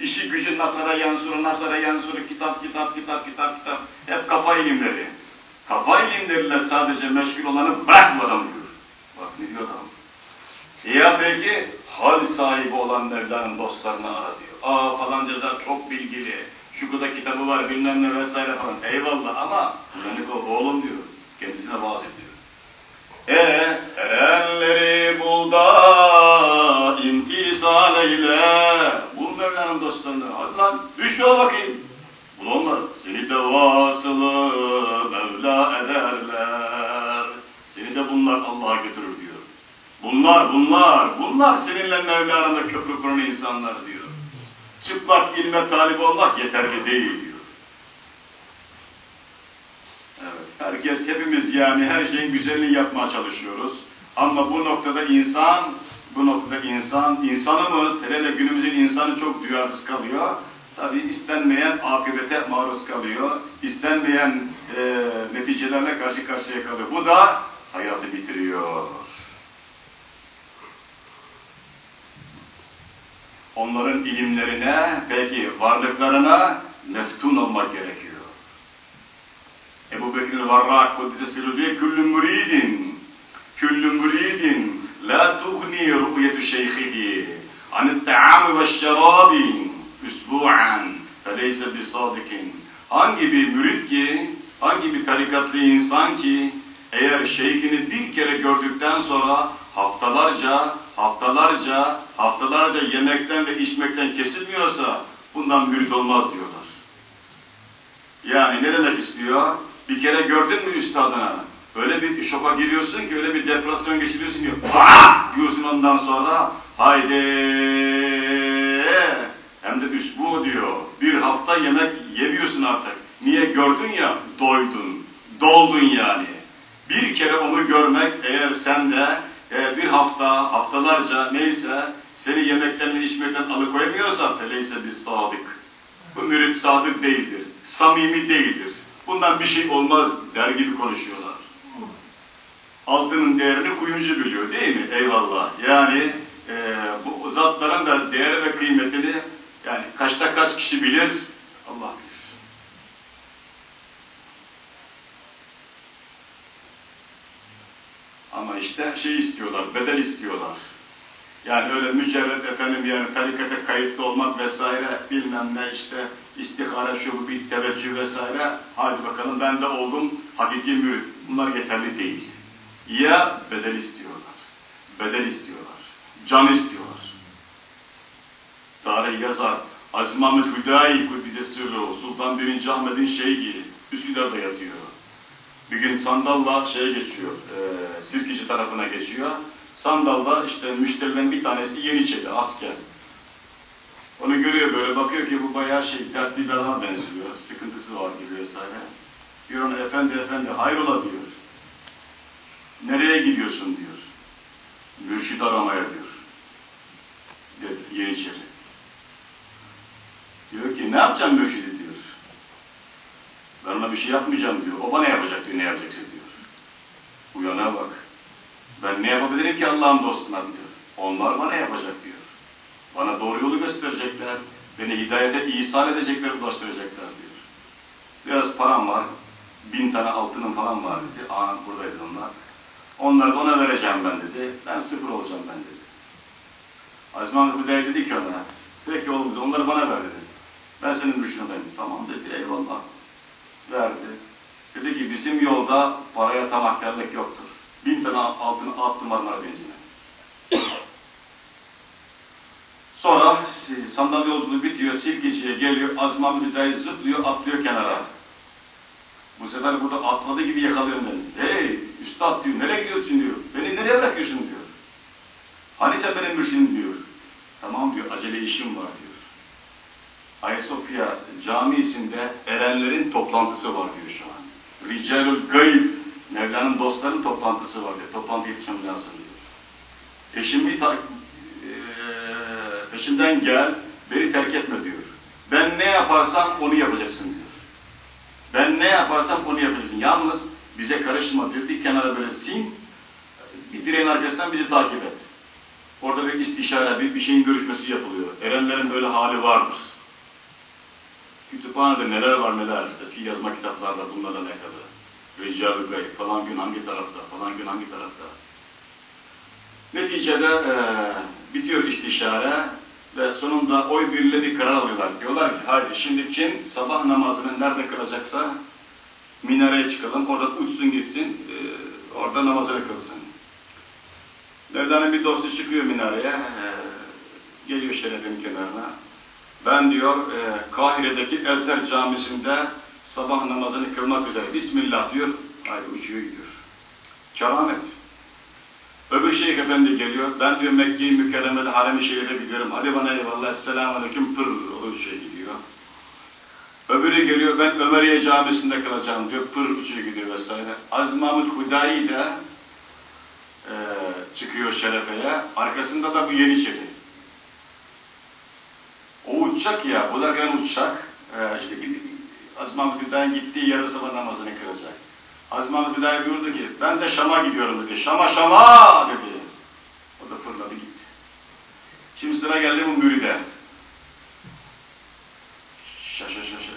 S1: İşi gücü nasara yansuru, nasara yansuru, kitap, kitap, kitap, kitap, kitap. Hep kafa ilimleri. Kafa ilimleriyle sadece meşgul olanı bırak bu diyor. Bak ne diyor adam. Ya peki hal sahibi olan Mevla'nın dostlarını ara diyor. Aa falanca zat çok bilgili. Şu kadar kitabı var bilmem ne vesaire falan. Eyvallah ama uyanık ol oğlum diyor. Kendisine vaaz ediyor. E erenleri bul da imtisal eyle. Bul Mevla'nın dostlarını. Hadi lan düş yol bakayım. Bul onları. Seni de vasılı Mevla ederler. Seni de bunlar Allah'a götürür diyor. Bunlar, bunlar, bunlar seninle Mevla'nın da köprü kuran insanlar diyor. Çıplak ilme talip olmak yeterli değil diyor. Evet, herkes, hepimiz yani her şeyin güzelliğini yapmaya çalışıyoruz. Ama bu noktada insan, bu noktada insan, insanımız, hele günümüzün insanı çok duyarsız kalıyor. Tabi istenmeyen akıbete maruz kalıyor. İstenmeyen e, neticelerle karşı karşıya kalıyor. Bu da hayatı bitiriyor. onların ilimlerine, belki varlıklarına meftun olmak gerekiyor. Ebu Bekir Varrak Kuddise diyor, küllü müridin, küllü müridin, la tuğni ru'yetu şeyhihi, anit ta'amı ve şerabi, üsbu'an, feleyse bisadikin. Hangi bir mürid ki, hangi bir tarikatlı insan ki, eğer şeyhini bir kere gördükten sonra haftalarca, haftalarca, haftalarca yemekten ve içmekten kesilmiyorsa bundan mürit olmaz diyorlar. Yani ne demek istiyor? Bir kere gördün mü üstadına? Öyle bir şoka giriyorsun ki, öyle bir depresyon geçiriyorsun ki, Aa! diyorsun ondan sonra, haydi, hem de üsbu diyor, bir hafta yemek yemiyorsun artık. Niye gördün ya, doydun, doldun yani. Bir kere onu görmek eğer sen de e, bir hafta, haftalarca neyse seni yemekten ve içmekten alıkoyamıyorsa feleyse bir sadık. Bu mürit sadık değildir, samimi değildir. Bundan bir şey olmaz der gibi konuşuyorlar. Altının değerini kuyumcu biliyor değil mi? Eyvallah. Yani e, bu zatların da değer ve kıymetini yani kaçta kaç kişi bilir? Allah bilir. Ama işte şey istiyorlar, bedel istiyorlar. Yani öyle mücerret efendim yani tarikata kayıtlı olmak vesaire bilmem ne işte istihara şu bir teveccüh vesaire hadi bakalım ben de oldum hakiki mürit. Bunlar yeterli değil. Ya bedel istiyorlar. Bedel istiyorlar. Can istiyorlar. Tarih yazar. Aziz Mahmut Hüdayi sırrı Sultan 1. Ahmet'in şeyhi Üsküdar'da yatıyor. Bir gün sandalla şeye geçiyor, e, Sirkici tarafına geçiyor. Sandalda işte müşteriden bir tanesi Yeniçeri, asker. Onu görüyor böyle, bakıyor ki bu bayağı şey, dertli bir adama benziyor, sıkıntısı var gibi vesaire. Diyor ona, efendi efendi, hayrola diyor. Nereye gidiyorsun diyor. Mürşit aramaya diyor. Dedi, Yeniçeri. Diyor ki, ne yapacağım mürşidi diyor. Ben ona bir şey yapmayacağım diyor. O bana yapacak diyor, ne yapacaksa diyor. Uyana bak. Ben ne yapabilirim ki Allah'ın dostuna diyor. Onlar bana yapacak diyor. Bana doğru yolu gösterecekler. Beni hidayete ihsan edecekler, ulaştıracaklar diyor. Biraz param var. Bin tane altının falan var dedi. Aa buradaydı onlar. Onları da ona vereceğim ben dedi. Ben sıfır olacağım ben dedi. Mahmut Hüdayi dedi ki ona, peki oğlum onları bana ver dedi. Ben senin müşterindeyim. Tamam dedi, eyvallah. Verdi. Dedi ki bizim yolda paraya tamahkarlık yoktur. Bin tane altını attım Marmara benzine. Sonra sandalye yolculuğu bitiyor, Silkeci'ye geliyor, Azman Hüdayi zıplıyor, atlıyor kenara. Bu sefer burada atladı gibi yakalıyorum beni. Hey, üstad diyor, nereye gidiyorsun diyor. Beni nereye bırakıyorsun diyor. Hani sen benim mürşidim diyor. Tamam diyor, acele işim var diyor. Ayasofya camisinde erenlerin toplantısı var diyor şu an. Ricalül gayb, Mevla'nın dostlarının toplantısı var diyor. Toplantı yetişmem lazım diyor. Peşimi ta, e, peşimden gel, beni terk etme diyor. Ben ne yaparsam onu yapacaksın diyor. Ben ne yaparsam onu yapacaksın. Yalnız bize karışma diyor. Bir kenara böyle sin, bir direğin arkasından bizi takip et. Orada bir istişare, bir, bir şeyin görüşmesi yapılıyor. Erenlerin böyle hali vardır. Kütüphanede neler var neler, eski yazma kitaplarda bunlara ne kadar. Rical-ı Gayb, falan gün hangi tarafta, falan gün hangi tarafta. Neticede e, bitiyor istişare ve sonunda oy birliğiyle bir karar alıyorlar. Diyorlar ki hadi şimdi kim sabah namazını nerede kılacaksa minareye çıkalım, orada uçsun gitsin, e, orada namazını kılsın. Mevla'nın bir dostu çıkıyor minareye, e, geliyor şerefin kenarına. Ben diyor e, Kahire'deki Ezer Camisi'nde sabah namazını kılmak üzere Bismillah diyor. Haydi uçuyor gidiyor. Keramet. Öbür şeyh efendi geliyor. Ben diyor Mekke-i Mükerreme'de Harem-i Şerif'e gidiyorum. Hadi bana eyvallah. Esselamu Aleyküm. Pır. O şey gidiyor. Öbürü geliyor. Ben Ömeriye Camisi'nde kalacağım diyor. Pır uçuyor gidiyor vesaire. Aziz Mahmut Hudayi de e, çıkıyor şerefeye. Arkasında da bu Yeniçeri. O uçacak ya, bu da gelen uçacak. Ee, işte Aziz Hüdayi'nin gittiği yarı sabah namazını kılacak. Aziz Mahmut Hüdayi buyurdu ki, ben de Şam'a gidiyorum dedi. Şam'a Şam'a dedi. O da fırladı gitti. Şimdi sıra geldi bu müride. Şa şa şa şa.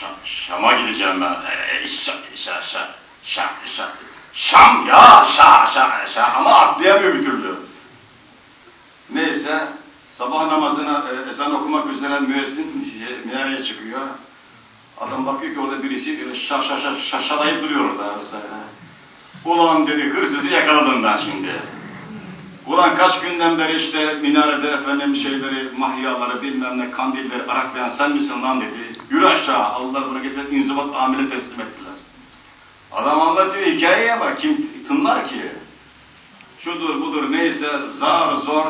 S1: Şa, Şam'a gideceğim ben. Ee, şa, şa, şa, şa, şa. Şam ya, şa, şa, şa. Ama atlayamıyor bir türlü. Neyse, Sabah namazına e, ezan okumak üzere müezzin minareye çıkıyor. Adam bakıyor ki orada birisi şaş şaş şaş şaşalayıp duruyor orada vesaire. Ulan dedi hırsızı yakaladım ben şimdi. Ulan kaç günden beri işte minarede efendim şeyleri, mahyaları, bilmem ne, kandilleri araklayan sen misin lan dedi. Yürü aşağı. Allah bunu getirip inzibat amile teslim ettiler. Adam anlatıyor hikayeye bak. Kim tınlar ki? Şudur budur neyse zar zor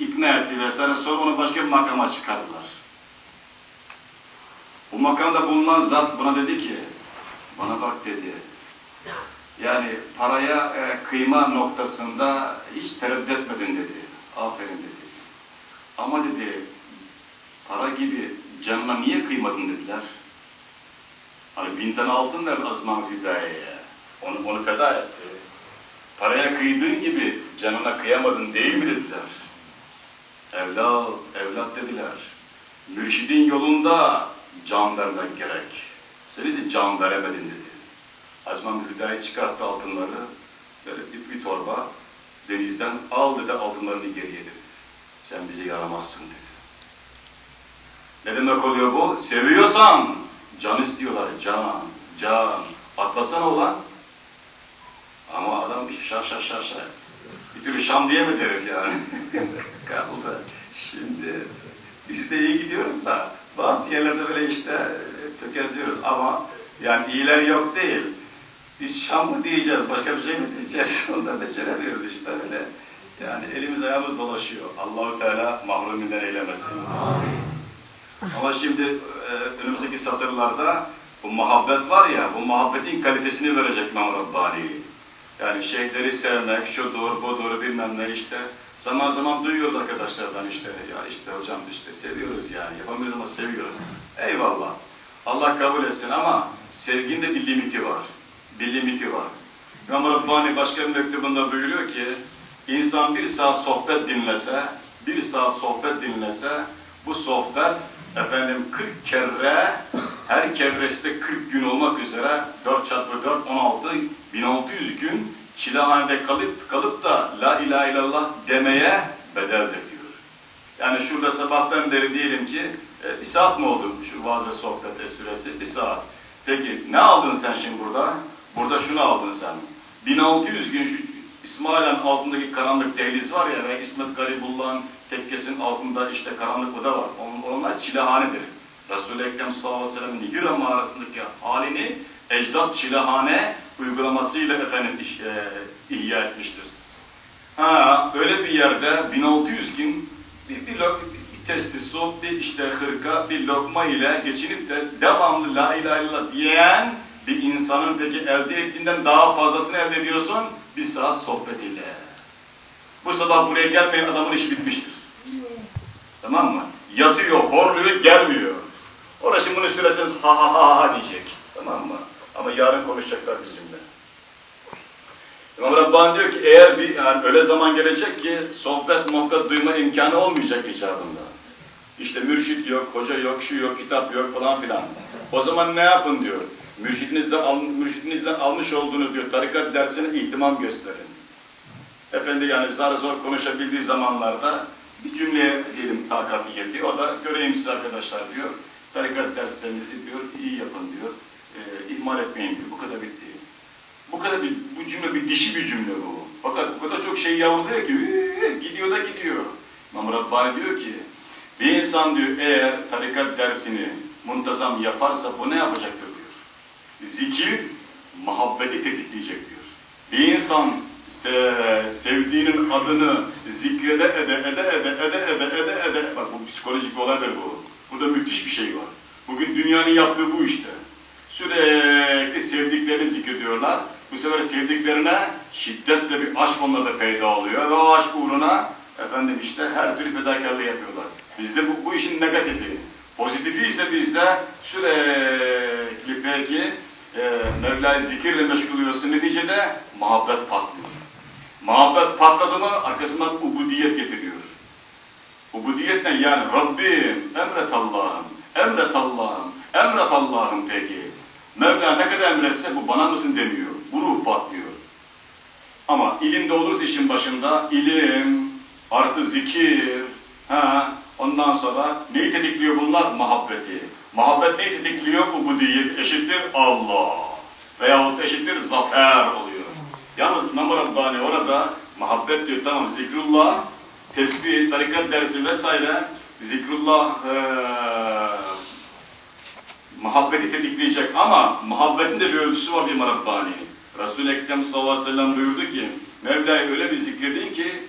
S1: ikna etti vesaire. Sonra onu başka bir makama çıkardılar. Bu makamda bulunan zat buna dedi ki, bana bak dedi, yani paraya e, kıyma noktasında hiç tereddüt etmedin dedi. Aferin dedi. Ama dedi, para gibi canına niye kıymadın dediler. Hani bin tane altın verdi Azman Hüdayi'ye. Onu, onu feda etti. Paraya kıydığın gibi canına kıyamadın değil mi dediler. Evlat, evlat dediler. Mürşidin yolunda can vermek gerek. Seni de can veremedin dedi. Azman Hüdayi çıkarttı altınları, böyle bir, bir torba, denizden al dedi altınlarını geriye dedi. Sen bize yaramazsın dedi. Ne demek oluyor bu? Seviyorsan, can istiyorlar, can, can. Atlasana ulan.
S2: kalmış şar şar şar şar. Bir türlü Şam diye mi deriz yani? Kaldı. Şimdi biz de iyi gidiyoruz da bazı yerlerde böyle işte tökezliyoruz ama yani iyiler yok değil. Biz Şam mı diyeceğiz, başka bir şey mi diyeceğiz? Onu da beceremiyoruz işte öyle. Yani elimiz ayağımız dolaşıyor. Allahu Teala mahruminden eylemesin. Ama şimdi e, önümüzdeki satırlarda bu muhabbet var ya, bu muhabbetin kalitesini verecek İmam Rabbani. Yani şeyhleri sevmek, şudur, budur, bilmem ne işte. Zaman zaman duyuyoruz arkadaşlardan işte, ya işte hocam işte seviyoruz yani, yapamıyoruz ama seviyoruz. Eyvallah. Allah kabul etsin ama sevginin de bir limiti var. Bir limiti var. İmam Rabbani başka bir mektubunda buyuruyor ki, insan bir saat sohbet dinlese, bir saat sohbet dinlese, bu sohbet efendim 40 kere, her kerresi de 40 gün olmak üzere 4 çarpı 4, 16, 1600 gün çilehanede kalıp, kalıp da La ilahe illallah demeye bedeldir diyor. Yani şurada sabahtan beri diyelim ki e, bir saat mı oldu şu vaaz sohbet süresi? Bir saat. Peki ne aldın sen şimdi burada? Burada şunu aldın sen. 1600 gün şu İsmail'in altındaki karanlık dehliz var ya ve İsmet Garibullah'ın tekkesinin altında işte karanlık oda var. Onlar çilehanedir. Resul-i Ekrem sallallahu aleyhi ve sellem'in Hira mağarasındaki halini ecdat çilehane uygulamasıyla efendim işte, ihya etmiştir. Ha, öyle bir yerde 1600 gün bir, bir, bir testi su, bir işte hırka, bir lokma ile geçinip de devamlı la ilahe illallah diyen bir insanın peki elde ettiğinden daha fazlasını elde ediyorsun bir saat sohbet ile. Bu sabah buraya gelmeyen adamın işi bitmiştir. Tamam mı? Yatıyor, horluyor, gelmiyor. Orası bunu süresin ha ha ha ha diyecek. Tamam mı? Ama yarın konuşacaklar bizimle. İmam Rabbani diyor ki eğer bir yani öyle zaman gelecek ki sohbet muhabbet duyma imkanı olmayacak icabında. İşte mürşit yok, hoca yok, şu yok, kitap yok falan filan. O zaman ne yapın diyor. Mürşidinizden, al, mürşidinizden almış olduğunuz diyor tarikat dersine ihtimam gösterin. Efendi yani zar zor konuşabildiği zamanlarda bir cümleye diyelim takati yetiyor. O da göreyim size arkadaşlar diyor. Tarikat derslerinizi diyor iyi yapın diyor. E, ihmal etmeyin diyor. Bu kadar bitti. Bu kadar bir, bu cümle bir dişi bir cümle bu. Fakat bu kadar çok şey yavruluyor ki gidiyor da gidiyor. İmam Rabbani diyor ki bir insan diyor eğer tarikat dersini muntazam yaparsa bu ne yapacaktır diyor. Zikir muhabbeti tetikleyecek diyor. Bir insan sevdiğinin adını zikrede ede ede ede ede ede ede ede bak bu psikolojik olaydır bu. Burada müthiş bir şey var. Bugün dünyanın yaptığı bu işte. Sürekli sevdiklerini zikrediyorlar. Bu sefer sevdiklerine şiddetle bir aşk onlarda peyda oluyor ve o aşk uğruna efendim işte her türlü fedakarlığı yapıyorlar. Bizde bu, bu işin negatifi. Pozitifi ise bizde sürekli peki e, Mevla'yı zikirle meşgul oluyorsun neticede muhabbet patlıyor. Muhabbet patladı mı arkasından ubudiyet getiriyor. Ubudiyet ne? Yani Rabbim, emret Allah'ım, emret Allah'ım, emret Allah'ım peki. Mevla ne kadar emretse bu bana mısın demiyor. Bu ruh patlıyor. Ama ilimde olursa işin başında ilim, artı zikir, ha, ondan sonra neyi tetikliyor bunlar? Muhabbeti. Muhabbet neyi tetikliyor? Ubudiyet eşittir Allah. Veyahut eşittir zafer oluyor. Yalnız İmam Rabbani orada muhabbet diyor tamam zikrullah, tesbih, tarikat dersi vesaire zikrullah ee, muhabbeti tetikleyecek ama muhabbetin de bir ölçüsü var İmam Rabbani. Resul-i Ekrem sallallahu aleyhi ve sellem buyurdu ki Mevla'yı öyle bir zikredin ki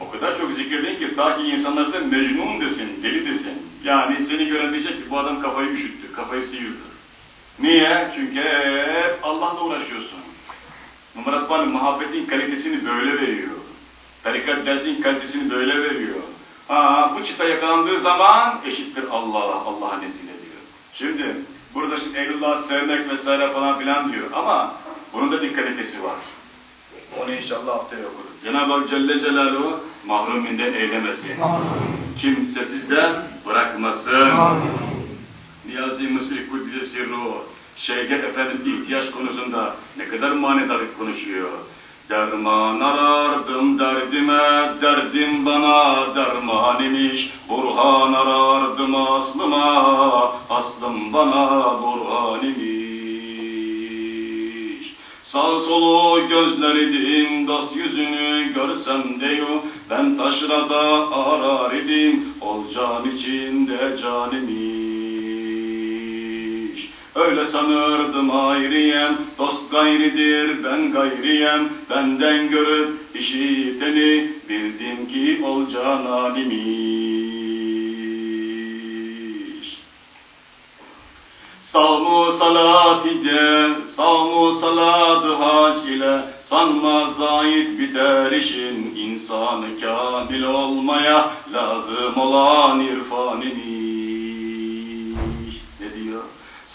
S2: o kadar çok zikredin ki ta ki insanlar da mecnun desin, deli desin. Yani seni gören diyecek ki bu adam kafayı üşüttü, kafayı sıyırdı. Niye? Çünkü hep Allah'la uğraşıyorsun. Rabbani muhabbetin kalitesini böyle veriyor. Tarikat dersin kalitesini böyle veriyor. Ha, bu çıta yakalandığı zaman eşittir Allah, Allah'a nesil ediyor. Şimdi burada şimdi Eylullah'ı sevmek vesaire falan filan diyor ama bunun da bir kalitesi var. Onu inşallah haftaya okuruz. Cenab-ı Hak Celle Celaluhu mahruminden eylemesin. Kimsesizden bırakmasın. Niyazi Mısri Kudüs'e sirru. Şeyge Efendim ihtiyaç konusunda ne kadar manidar konuşuyor. Derman arardım derdime, derdim bana derman imiş. Burhan arardım aslıma, aslım bana burhan imiş.
S1: Sağ solu gözleridim, dost yüzünü görsem deyo, ben taşrada arar idim, ol can içinde canimiş. Öyle sanırdım ayrıyem, dost gayridir, ben gayriyem, benden görüp işiteni, bildim ki ol can alimiş. Savmu salat ile, savmu salat hac ile, sanma zayit biter işin, insanı kamil olmaya lazım olan irfan imiş.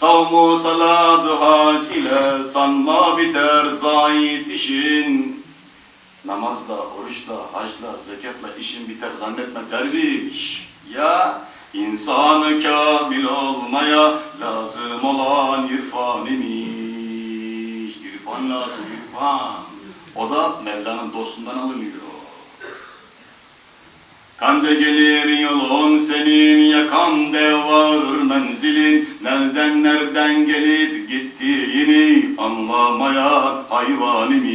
S1: Savmu salat hac ile, sanma biter zayit işin. Namazla, oruçla, hacla, zekatla işin biter zannetme derviş. Ya insanı kamil olmaya lazım olan irfan imiş. İrfan lazım, irfan. O da Mevla'nın dostundan alınıyor. Kanca gelir yolun senin, yakan devar menzilin, nereden nereden gelip gittiğini anlamaya hayvan imiş.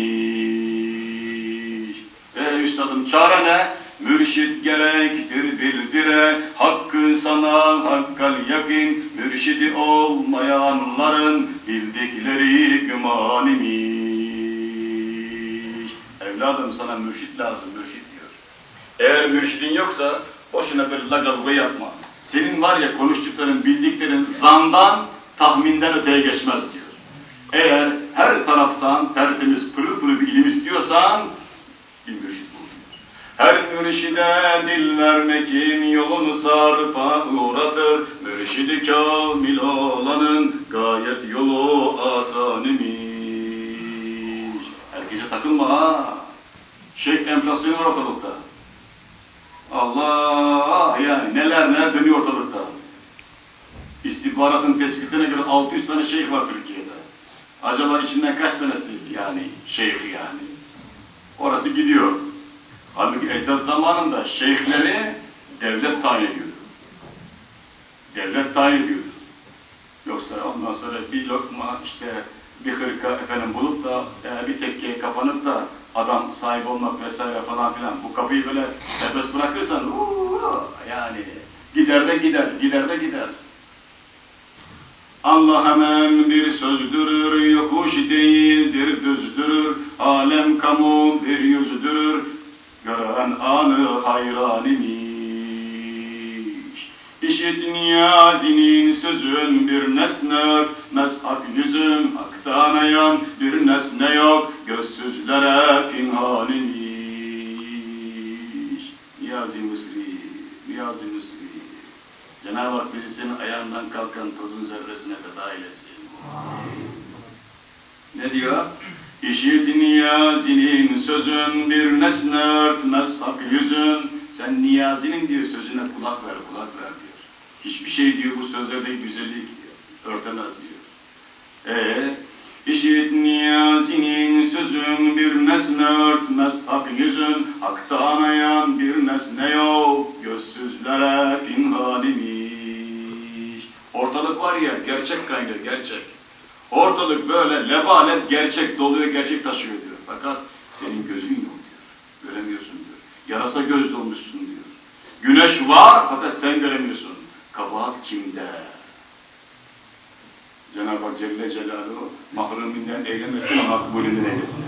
S1: E üstadım çare ne? Mürşit gerektir bildire, hakkı sana hakkal yakin, mürşidi olmayanların bildikleri güman imiş. Evladım sana mürşit lazım. Eğer mürşidin yoksa boşuna böyle lagazlığı yapma. Senin var ya konuştukların, bildiklerin zandan, tahminden öteye geçmez diyor. Eğer her taraftan tertemiz pırıl pırıl bir ilim istiyorsan bir mürşit bul. Her mürşide dil vermekin yolunu sarpa uğratır. Mürşidi kamil olanın gayet yolu asan imiş. Herkese takılma ha. Şeyh enflasyon var ortalıkta. Allah yani neler neler dönüyor ortalıkta. İstihbaratın tespitine göre 600 tane şeyh var Türkiye'de. Acaba içinden kaç tanesi yani şeyh yani? Orası gidiyor. Halbuki ecdat zamanında şeyhleri devlet tayin ediyordu. Devlet tayin ediyordu. Yoksa ondan sonra bir lokma işte bir hırka efendim bulup da e, bir tekkeye kapanıp da adam sahip olmak vesaire falan filan bu kapıyı böyle serbest bırakırsan uuu, yani gider de gider, gider de gider. Allah hemen bir sözdürür, yokuş değildir düzdürür, alem kamu bir yüzdürür, gören anı hayran. İşit niyazinin sözün bir nesne ötmez hak yüzüm, aktanayan bir nesne yok, gözsüzlere pinhan imiş. Niyazi Mısri, Niyazi Mısri. Cenab-ı Hak bizi senin ayağından kalkan tozun zerresine feda eylesin. Ne diyor? İşit niyazinin sözün bir nesne örtmez hak yüzün. Sen niyazinin diyor sözüne kulak ver, kulak ver diyor. Hiçbir şey diyor bu sözlerde güzellik. Örtemez diyor. Ee, işit niyazinin sözün bir nesne örtmez hak yüzün. Hakta anayan bir nesne yok. Gözsüzlere pinhan imiş. Ortalık var ya gerçek kaynıyor gerçek. Ortalık böyle lebalet gerçek doluyor, gerçek taşıyor diyor. Fakat senin gözün yok diyor. Göremiyorsun diyor. Yarasa göz olmuşsun diyor. Güneş var fakat sen göremiyorsun. Kabahat kimde? Cenab-ı Celle Celaluhu mahruminden eylemesin, makbulinden eylesin.